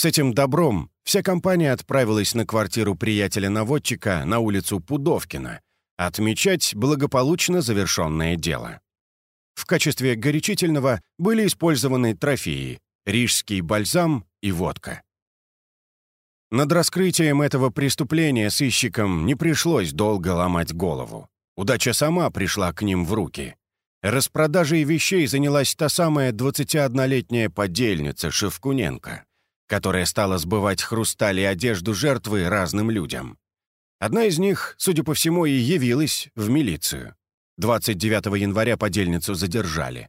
С этим добром вся компания отправилась на квартиру приятеля-наводчика на улицу Пудовкина отмечать благополучно завершенное дело. В качестве горячительного были использованы трофеи — рижский бальзам и водка. Над раскрытием этого преступления сыщикам не пришлось долго ломать голову. Удача сама пришла к ним в руки. Распродажей вещей занялась та самая 21-летняя подельница Шевкуненко, которая стала сбывать хрусталь и одежду жертвы разным людям. Одна из них, судя по всему, и явилась в милицию. 29 января подельницу задержали.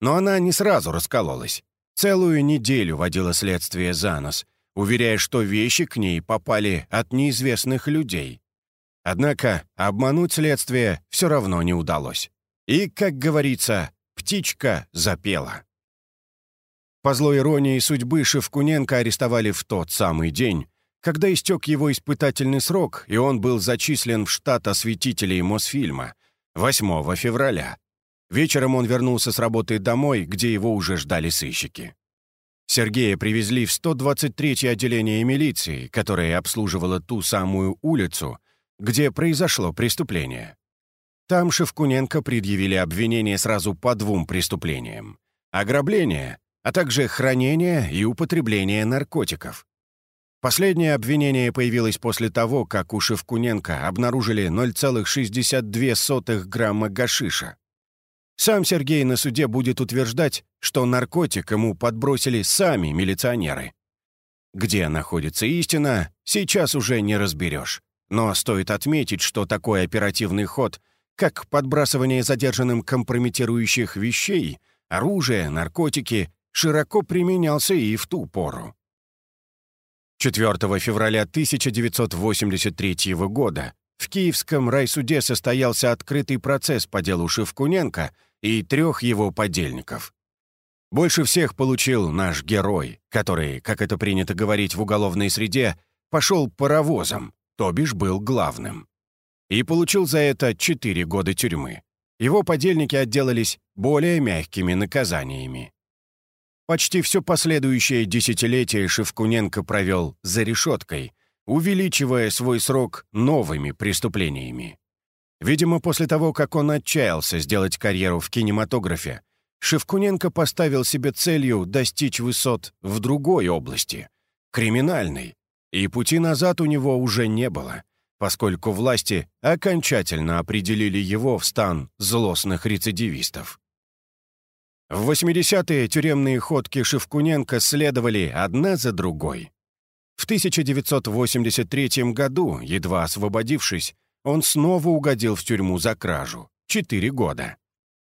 Но она не сразу раскололась. Целую неделю водила следствие за нос, уверяя, что вещи к ней попали от неизвестных людей. Однако обмануть следствие все равно не удалось. И, как говорится, птичка запела. По злой иронии судьбы Шевкуненко арестовали в тот самый день, когда истек его испытательный срок, и он был зачислен в штат осветителей Мосфильма 8 февраля. Вечером он вернулся с работы домой, где его уже ждали сыщики. Сергея привезли в 123-е отделение милиции, которое обслуживало ту самую улицу, где произошло преступление. Там Шевкуненко предъявили обвинение сразу по двум преступлениям. Ограбление, а также хранение и употребление наркотиков. Последнее обвинение появилось после того, как у Шевкуненко обнаружили 0,62 грамма гашиша. Сам Сергей на суде будет утверждать, что наркотик ему подбросили сами милиционеры. Где находится истина, сейчас уже не разберешь. Но стоит отметить, что такой оперативный ход, как подбрасывание задержанным компрометирующих вещей, оружие, наркотики, широко применялся и в ту пору. 4 февраля 1983 года в Киевском райсуде состоялся открытый процесс по делу Шевкуненко и трех его подельников. Больше всех получил наш герой, который, как это принято говорить в уголовной среде, пошел паровозом, то бишь был главным. И получил за это 4 года тюрьмы. Его подельники отделались более мягкими наказаниями. Почти все последующее десятилетие Шевкуненко провел за решеткой, увеличивая свой срок новыми преступлениями. Видимо, после того, как он отчаялся сделать карьеру в кинематографе, Шевкуненко поставил себе целью достичь высот в другой области — криминальной, и пути назад у него уже не было, поскольку власти окончательно определили его в стан злостных рецидивистов. В 80-е тюремные ходки Шевкуненко следовали одна за другой. В 1983 году, едва освободившись, он снова угодил в тюрьму за кражу. Четыре года.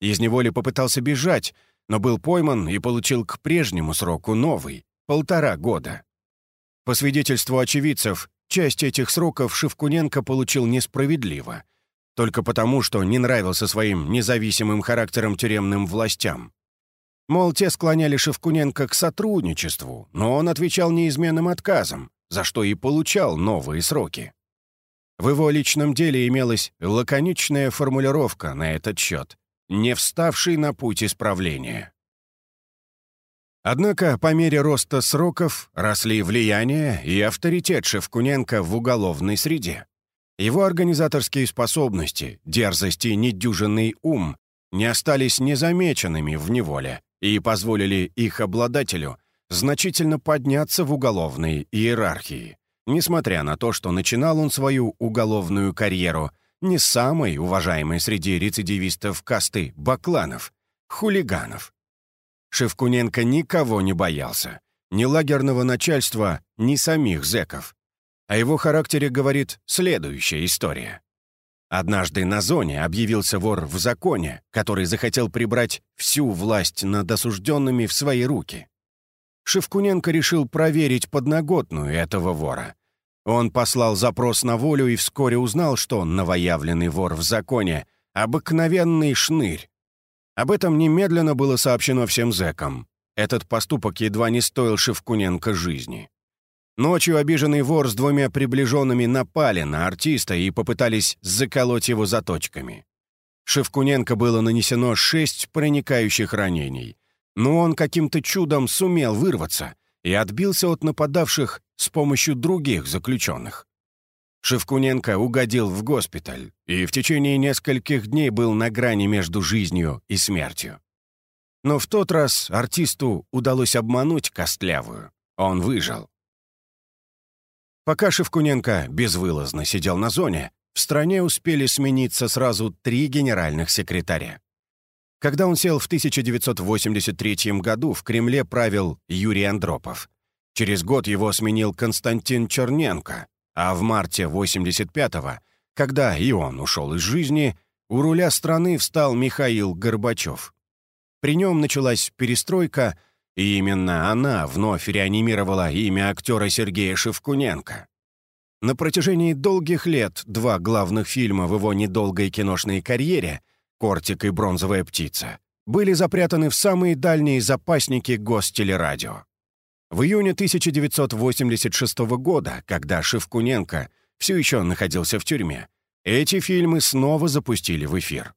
Из неволи попытался бежать, но был пойман и получил к прежнему сроку новый — полтора года. По свидетельству очевидцев, часть этих сроков Шевкуненко получил несправедливо, только потому, что не нравился своим независимым характером тюремным властям. Мол, те склоняли Шевкуненко к сотрудничеству, но он отвечал неизменным отказом, за что и получал новые сроки. В его личном деле имелась лаконичная формулировка на этот счет, не вставший на путь исправления. Однако по мере роста сроков росли влияние и авторитет Шевкуненко в уголовной среде. Его организаторские способности, дерзость и недюжинный ум не остались незамеченными в неволе и позволили их обладателю значительно подняться в уголовной иерархии, несмотря на то, что начинал он свою уголовную карьеру не самой уважаемой среди рецидивистов касты бакланов, хулиганов. Шевкуненко никого не боялся, ни лагерного начальства, ни самих зэков. О его характере говорит следующая история. Однажды на зоне объявился вор в законе, который захотел прибрать всю власть над осужденными в свои руки. Шевкуненко решил проверить подноготную этого вора. Он послал запрос на волю и вскоре узнал, что новоявленный вор в законе — обыкновенный шнырь. Об этом немедленно было сообщено всем зэкам. Этот поступок едва не стоил Шевкуненко жизни. Ночью обиженный вор с двумя приближенными напали на артиста и попытались заколоть его заточками. Шевкуненко было нанесено шесть проникающих ранений, но он каким-то чудом сумел вырваться и отбился от нападавших с помощью других заключенных. Шевкуненко угодил в госпиталь и в течение нескольких дней был на грани между жизнью и смертью. Но в тот раз артисту удалось обмануть Костлявую. Он выжил. Пока Шевкуненко безвылазно сидел на зоне, в стране успели смениться сразу три генеральных секретаря. Когда он сел в 1983 году, в Кремле правил Юрий Андропов. Через год его сменил Константин Черненко, а в марте 85-го, когда и он ушел из жизни, у руля страны встал Михаил Горбачев. При нем началась перестройка — и именно она вновь реанимировала имя актера Сергея Шевкуненко. На протяжении долгих лет два главных фильма в его недолгой киношной карьере «Кортик» и «Бронзовая птица» были запрятаны в самые дальние запасники гостелерадио. В июне 1986 года, когда Шевкуненко все еще находился в тюрьме, эти фильмы снова запустили в эфир.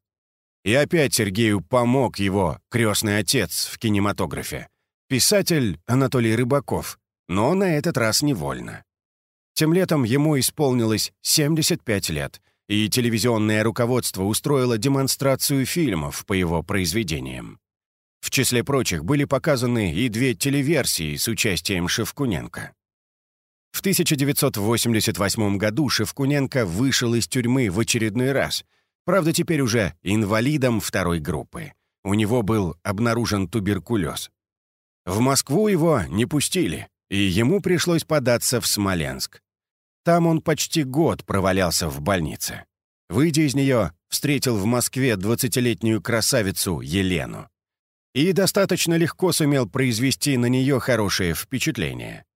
И опять Сергею помог его крестный отец в кинематографе, Писатель Анатолий Рыбаков, но на этот раз невольно. Тем летом ему исполнилось 75 лет, и телевизионное руководство устроило демонстрацию фильмов по его произведениям. В числе прочих были показаны и две телеверсии с участием Шевкуненко. В 1988 году Шевкуненко вышел из тюрьмы в очередной раз, правда, теперь уже инвалидом второй группы. У него был обнаружен туберкулез. В Москву его не пустили, и ему пришлось податься в Смоленск. Там он почти год провалялся в больнице. Выйдя из нее, встретил в Москве 20-летнюю красавицу Елену. И достаточно легко сумел произвести на нее хорошее впечатление.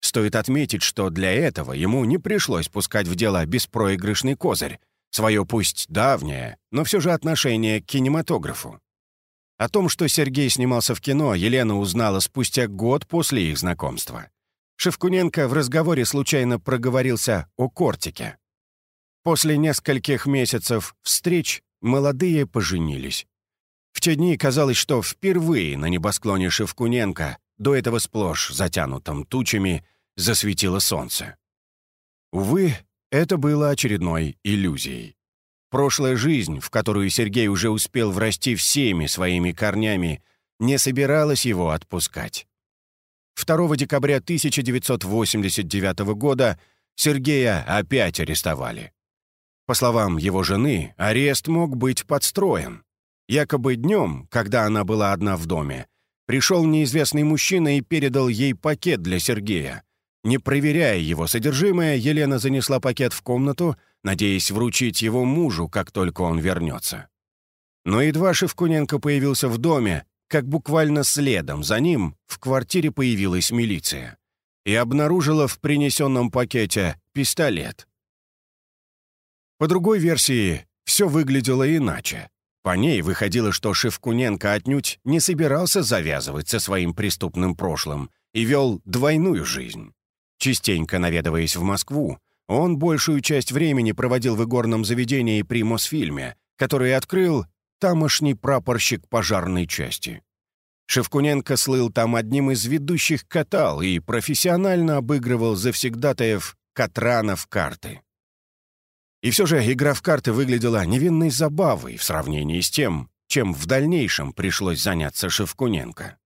Стоит отметить, что для этого ему не пришлось пускать в дело беспроигрышный козырь, свое пусть давнее, но все же отношение к кинематографу. О том, что Сергей снимался в кино, Елена узнала спустя год после их знакомства. Шевкуненко в разговоре случайно проговорился о кортике. После нескольких месяцев встреч молодые поженились. В те дни казалось, что впервые на небосклоне Шевкуненко, до этого сплошь затянутым тучами, засветило солнце. Увы, это было очередной иллюзией. Прошлая жизнь, в которую Сергей уже успел врасти всеми своими корнями, не собиралась его отпускать. 2 декабря 1989 года Сергея опять арестовали. По словам его жены, арест мог быть подстроен. Якобы днем, когда она была одна в доме, пришел неизвестный мужчина и передал ей пакет для Сергея. Не проверяя его содержимое, Елена занесла пакет в комнату — надеясь вручить его мужу, как только он вернется. Но едва Шевкуненко появился в доме, как буквально следом за ним в квартире появилась милиция и обнаружила в принесенном пакете пистолет. По другой версии, все выглядело иначе. По ней выходило, что Шевкуненко отнюдь не собирался завязывать со своим преступным прошлым и вел двойную жизнь. Частенько наведываясь в Москву, он большую часть времени проводил в игорном заведении при Мосфильме, который открыл тамошний прапорщик пожарной части. Шевкуненко слыл там одним из ведущих катал и профессионально обыгрывал завсегдатаев Катранов карты. И все же игра в карты выглядела невинной забавой в сравнении с тем, чем в дальнейшем пришлось заняться Шевкуненко.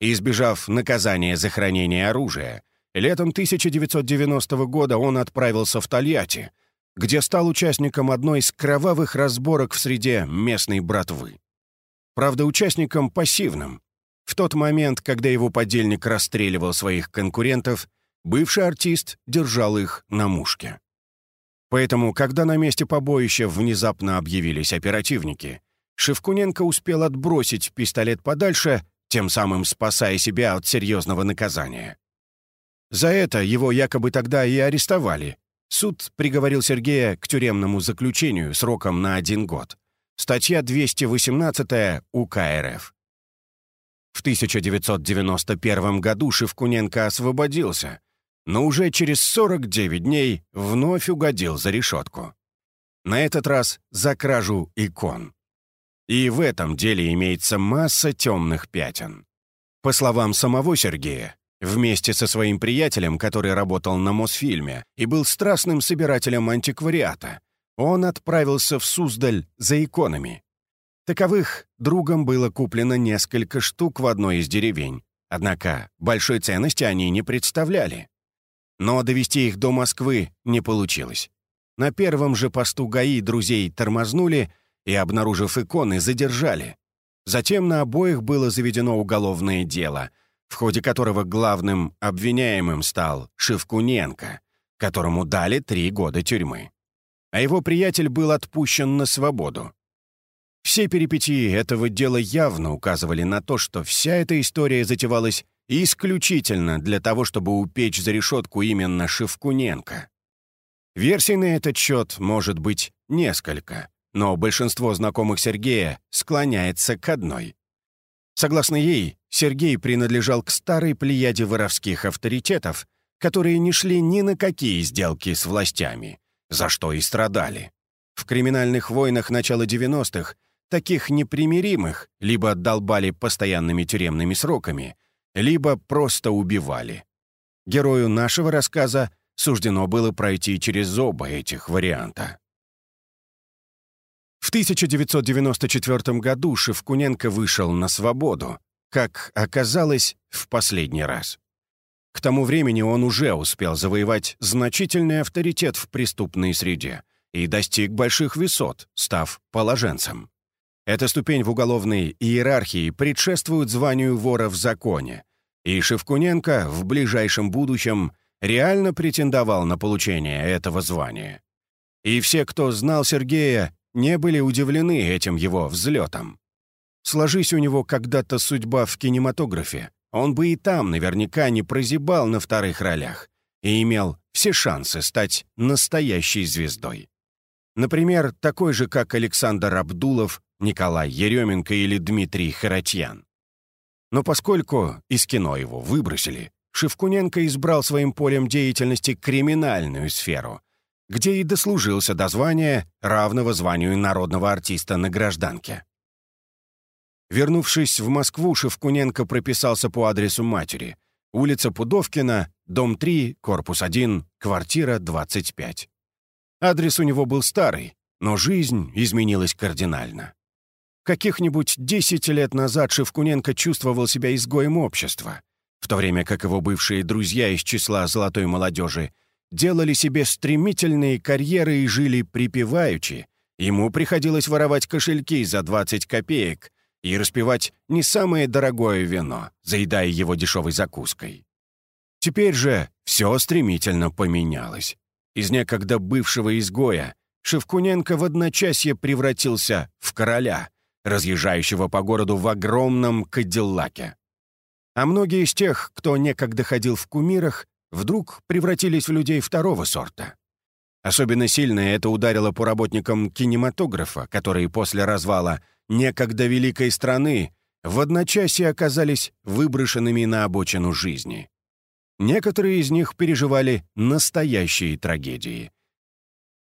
Избежав наказания за хранение оружия, летом 1990 года он отправился в Тольятти, где стал участником одной из кровавых разборок в среде местной братвы. Правда, участником пассивным. В тот момент, когда его подельник расстреливал своих конкурентов, бывший артист держал их на мушке. Поэтому, когда на месте побоища внезапно объявились оперативники, Шевкуненко успел отбросить пистолет подальше, тем самым спасая себя от серьезного наказания. За это его якобы тогда и арестовали. Суд приговорил Сергея к тюремному заключению сроком на один год. Статья 218 УК РФ. В 1991 году Шевкуненко освободился, но уже через 49 дней вновь угодил за решетку. На этот раз за кражу икон. И в этом деле имеется масса темных пятен. По словам самого Сергея, вместе со своим приятелем, который работал на Мосфильме и был страстным собирателем антиквариата, он отправился в Суздаль за иконами. Таковых другом было куплено несколько штук в одной из деревень, однако большой ценности они не представляли. Но довести их до Москвы не получилось. На первом же посту ГАИ друзей тормознули и, обнаружив иконы, задержали. Затем на обоих было заведено уголовное дело, в ходе которого главным обвиняемым стал Шевкуненко, которому дали три года тюрьмы а его приятель был отпущен на свободу. Все перипетии этого дела явно указывали на то, что вся эта история затевалась исключительно для того, чтобы упечь за решетку именно Шевкуненко. Версий на этот счет может быть несколько, но большинство знакомых Сергея склоняется к одной. Согласно ей, Сергей принадлежал к старой плеяде воровских авторитетов, которые не шли ни на какие сделки с властями, за что и страдали. В криминальных войнах начала 90-х таких непримиримых либо долбали постоянными тюремными сроками, либо просто убивали. Герою нашего рассказа суждено было пройти через оба этих варианта. В 1994 году Шевкуненко вышел на свободу, как оказалось, в последний раз. К тому времени он уже успел завоевать значительный авторитет в преступной среде и достиг больших высот, став положенцем. Эта ступень в уголовной иерархии предшествует званию вора в законе, и Шевкуненко в ближайшем будущем реально претендовал на получение этого звания. И все, кто знал Сергея, не были удивлены этим его взлетом. Сложись у него когда-то судьба в кинематографе, он бы и там наверняка не прозябал на вторых ролях и имел все шансы стать настоящей звездой. Например, такой же, как Александр Абдулов, Николай Еременко или Дмитрий Харатьян. Но поскольку из кино его выбросили, Шевкуненко избрал своим полем деятельности криминальную сферу, где и дослужился до звания, равного званию народного артиста на гражданке. Вернувшись в Москву, Шевкуненко прописался по адресу матери. Улица Пудовкина, дом 3, корпус 1, квартира 25. Адрес у него был старый, но жизнь изменилась кардинально. Каких-нибудь 10 лет назад Шевкуненко чувствовал себя изгоем общества, в то время как его бывшие друзья из числа золотой молодежи делали себе стремительные карьеры и жили припеваючи, ему приходилось воровать кошельки за 20 копеек, и распивать не самое дорогое вино, заедая его дешевой закуской. Теперь же все стремительно поменялось. Из некогда бывшего изгоя Шевкуненко в одночасье превратился в короля, разъезжающего по городу в огромном кадиллаке. А многие из тех, кто некогда ходил в кумирах, вдруг превратились в людей второго сорта. Особенно сильно это ударило по работникам кинематографа, которые после развала некогда великой страны в одночасье оказались выброшенными на обочину жизни. Некоторые из них переживали настоящие трагедии.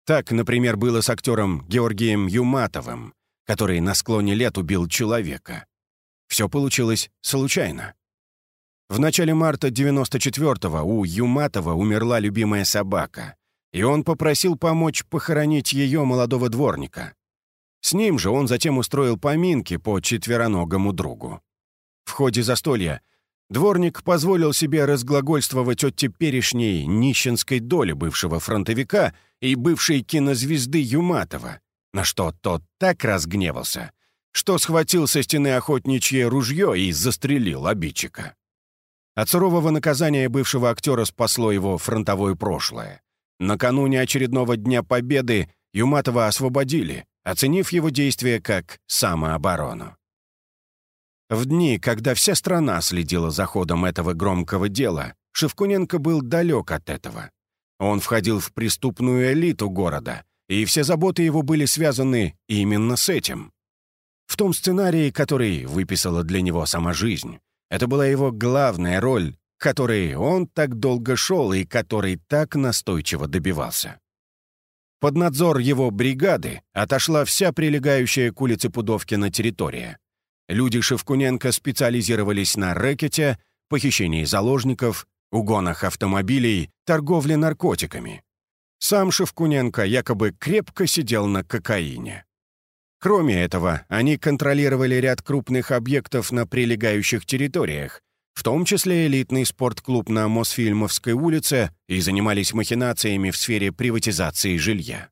Так, например, было с актером Георгием Юматовым, который на склоне лет убил человека. Все получилось случайно. В начале марта 94-го у Юматова умерла любимая собака, и он попросил помочь похоронить ее молодого дворника. С ним же он затем устроил поминки по четвероногому другу. В ходе застолья дворник позволил себе разглагольствовать о теперешней нищенской доле бывшего фронтовика и бывшей кинозвезды Юматова, на что тот так разгневался, что схватил со стены охотничье ружье и застрелил обидчика. От сурового наказания бывшего актера спасло его фронтовое прошлое. Накануне очередного Дня Победы Юматова освободили, оценив его действия как самооборону. В дни, когда вся страна следила за ходом этого громкого дела, Шевкуненко был далек от этого. Он входил в преступную элиту города, и все заботы его были связаны именно с этим. В том сценарии, который выписала для него сама жизнь, это была его главная роль, которой он так долго шел и который так настойчиво добивался. Под надзор его бригады отошла вся прилегающая к улице Пудовкина территория. Люди Шевкуненко специализировались на рэкете, похищении заложников, угонах автомобилей, торговле наркотиками. Сам Шевкуненко якобы крепко сидел на кокаине. Кроме этого, они контролировали ряд крупных объектов на прилегающих территориях, в том числе элитный спортклуб на Мосфильмовской улице и занимались махинациями в сфере приватизации жилья.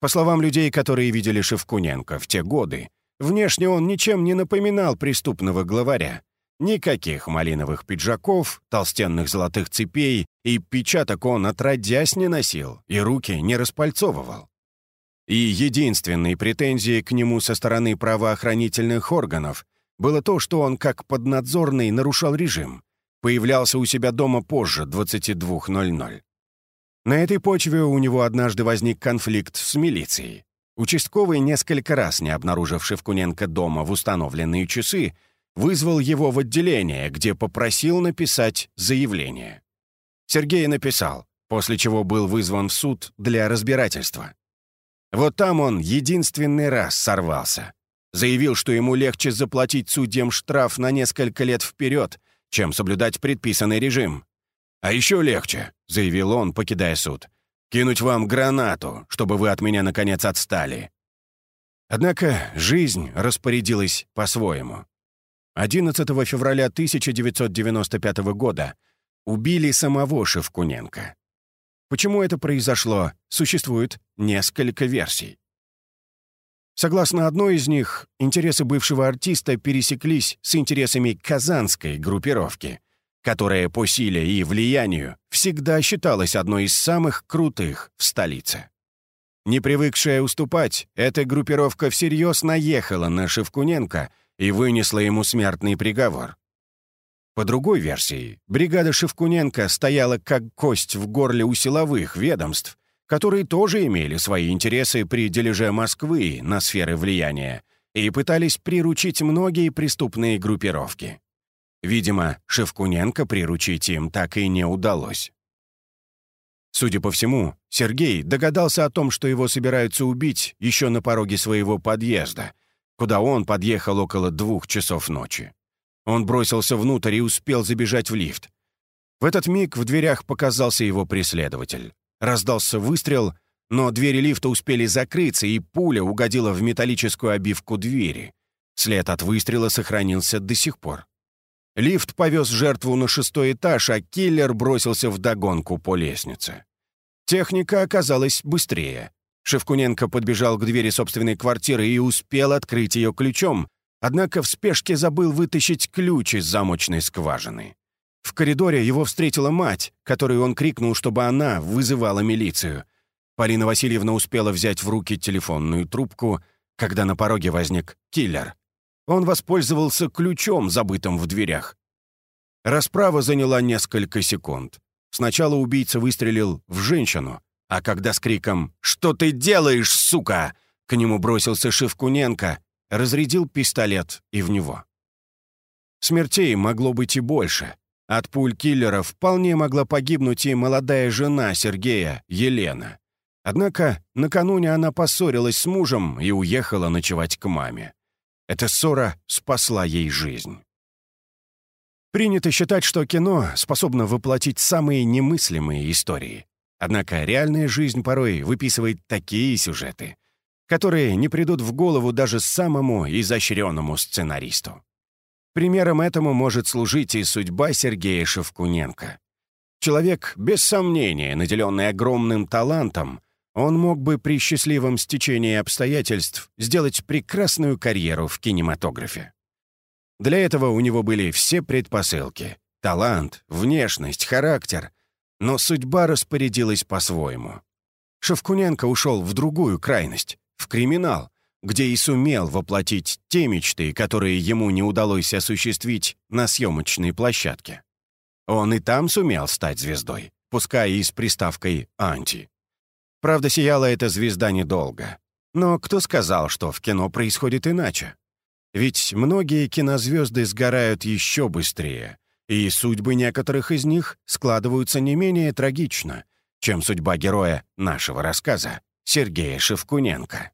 По словам людей, которые видели Шевкуненко в те годы, внешне он ничем не напоминал преступного главаря, Никаких малиновых пиджаков, толстенных золотых цепей и печаток он отродясь не носил и руки не распальцовывал. И единственной претензией к нему со стороны правоохранительных органов было то, что он как поднадзорный нарушал режим, появлялся у себя дома позже 22.00. На этой почве у него однажды возник конфликт с милицией. Участковый, несколько раз не обнаружив Шевкуненко дома в установленные часы, вызвал его в отделение, где попросил написать заявление. Сергей написал, после чего был вызван в суд для разбирательства. Вот там он единственный раз сорвался. Заявил, что ему легче заплатить судьям штраф на несколько лет вперед, чем соблюдать предписанный режим. «А еще легче», — заявил он, покидая суд, «кинуть вам гранату, чтобы вы от меня, наконец, отстали». Однако жизнь распорядилась по-своему. 11 февраля 1995 года убили самого Шевкуненко. Почему это произошло, существует несколько версий. Согласно одной из них, интересы бывшего артиста пересеклись с интересами казанской группировки, которая по силе и влиянию всегда считалась одной из самых крутых в столице. Не привыкшая уступать, эта группировка всерьез наехала на Шевкуненко — и вынесла ему смертный приговор. По другой версии, бригада Шевкуненко стояла как кость в горле у силовых ведомств, которые тоже имели свои интересы при дележе Москвы на сферы влияния и пытались приручить многие преступные группировки. Видимо, Шевкуненко приручить им так и не удалось. Судя по всему, Сергей догадался о том, что его собираются убить еще на пороге своего подъезда — куда он подъехал около двух часов ночи. Он бросился внутрь и успел забежать в лифт. В этот миг в дверях показался его преследователь. Раздался выстрел, но двери лифта успели закрыться, и пуля угодила в металлическую обивку двери. След от выстрела сохранился до сих пор. Лифт повез жертву на шестой этаж, а киллер бросился в догонку по лестнице. Техника оказалась быстрее. Шевкуненко подбежал к двери собственной квартиры и успел открыть ее ключом, однако в спешке забыл вытащить ключ из замочной скважины. В коридоре его встретила мать, которой он крикнул, чтобы она вызывала милицию. Полина Васильевна успела взять в руки телефонную трубку, когда на пороге возник киллер. Он воспользовался ключом, забытым в дверях. Расправа заняла несколько секунд. Сначала убийца выстрелил в женщину, а когда с криком «Что ты делаешь, сука?» к нему бросился Шевкуненко, разрядил пистолет и в него. Смертей могло быть и больше. От пуль киллера вполне могла погибнуть и молодая жена Сергея, Елена. Однако накануне она поссорилась с мужем и уехала ночевать к маме. Эта ссора спасла ей жизнь. Принято считать, что кино способно воплотить самые немыслимые истории. Однако реальная жизнь порой выписывает такие сюжеты, которые не придут в голову даже самому изощренному сценаристу. Примером этому может служить и судьба Сергея Шевкуненко. Человек, без сомнения, наделенный огромным талантом, он мог бы при счастливом стечении обстоятельств сделать прекрасную карьеру в кинематографе. Для этого у него были все предпосылки — талант, внешность, характер, но судьба распорядилась по-своему. Шевкуненко ушел в другую крайность, в криминал, где и сумел воплотить те мечты, которые ему не удалось осуществить на съемочной площадке. Он и там сумел стать звездой, пускай и с приставкой «анти». Правда, сияла эта звезда недолго. Но кто сказал, что в кино происходит иначе? Ведь многие кинозвезды сгорают еще быстрее, и судьбы некоторых из них складываются не менее трагично, чем судьба героя нашего рассказа, Сергея Шевкуненко.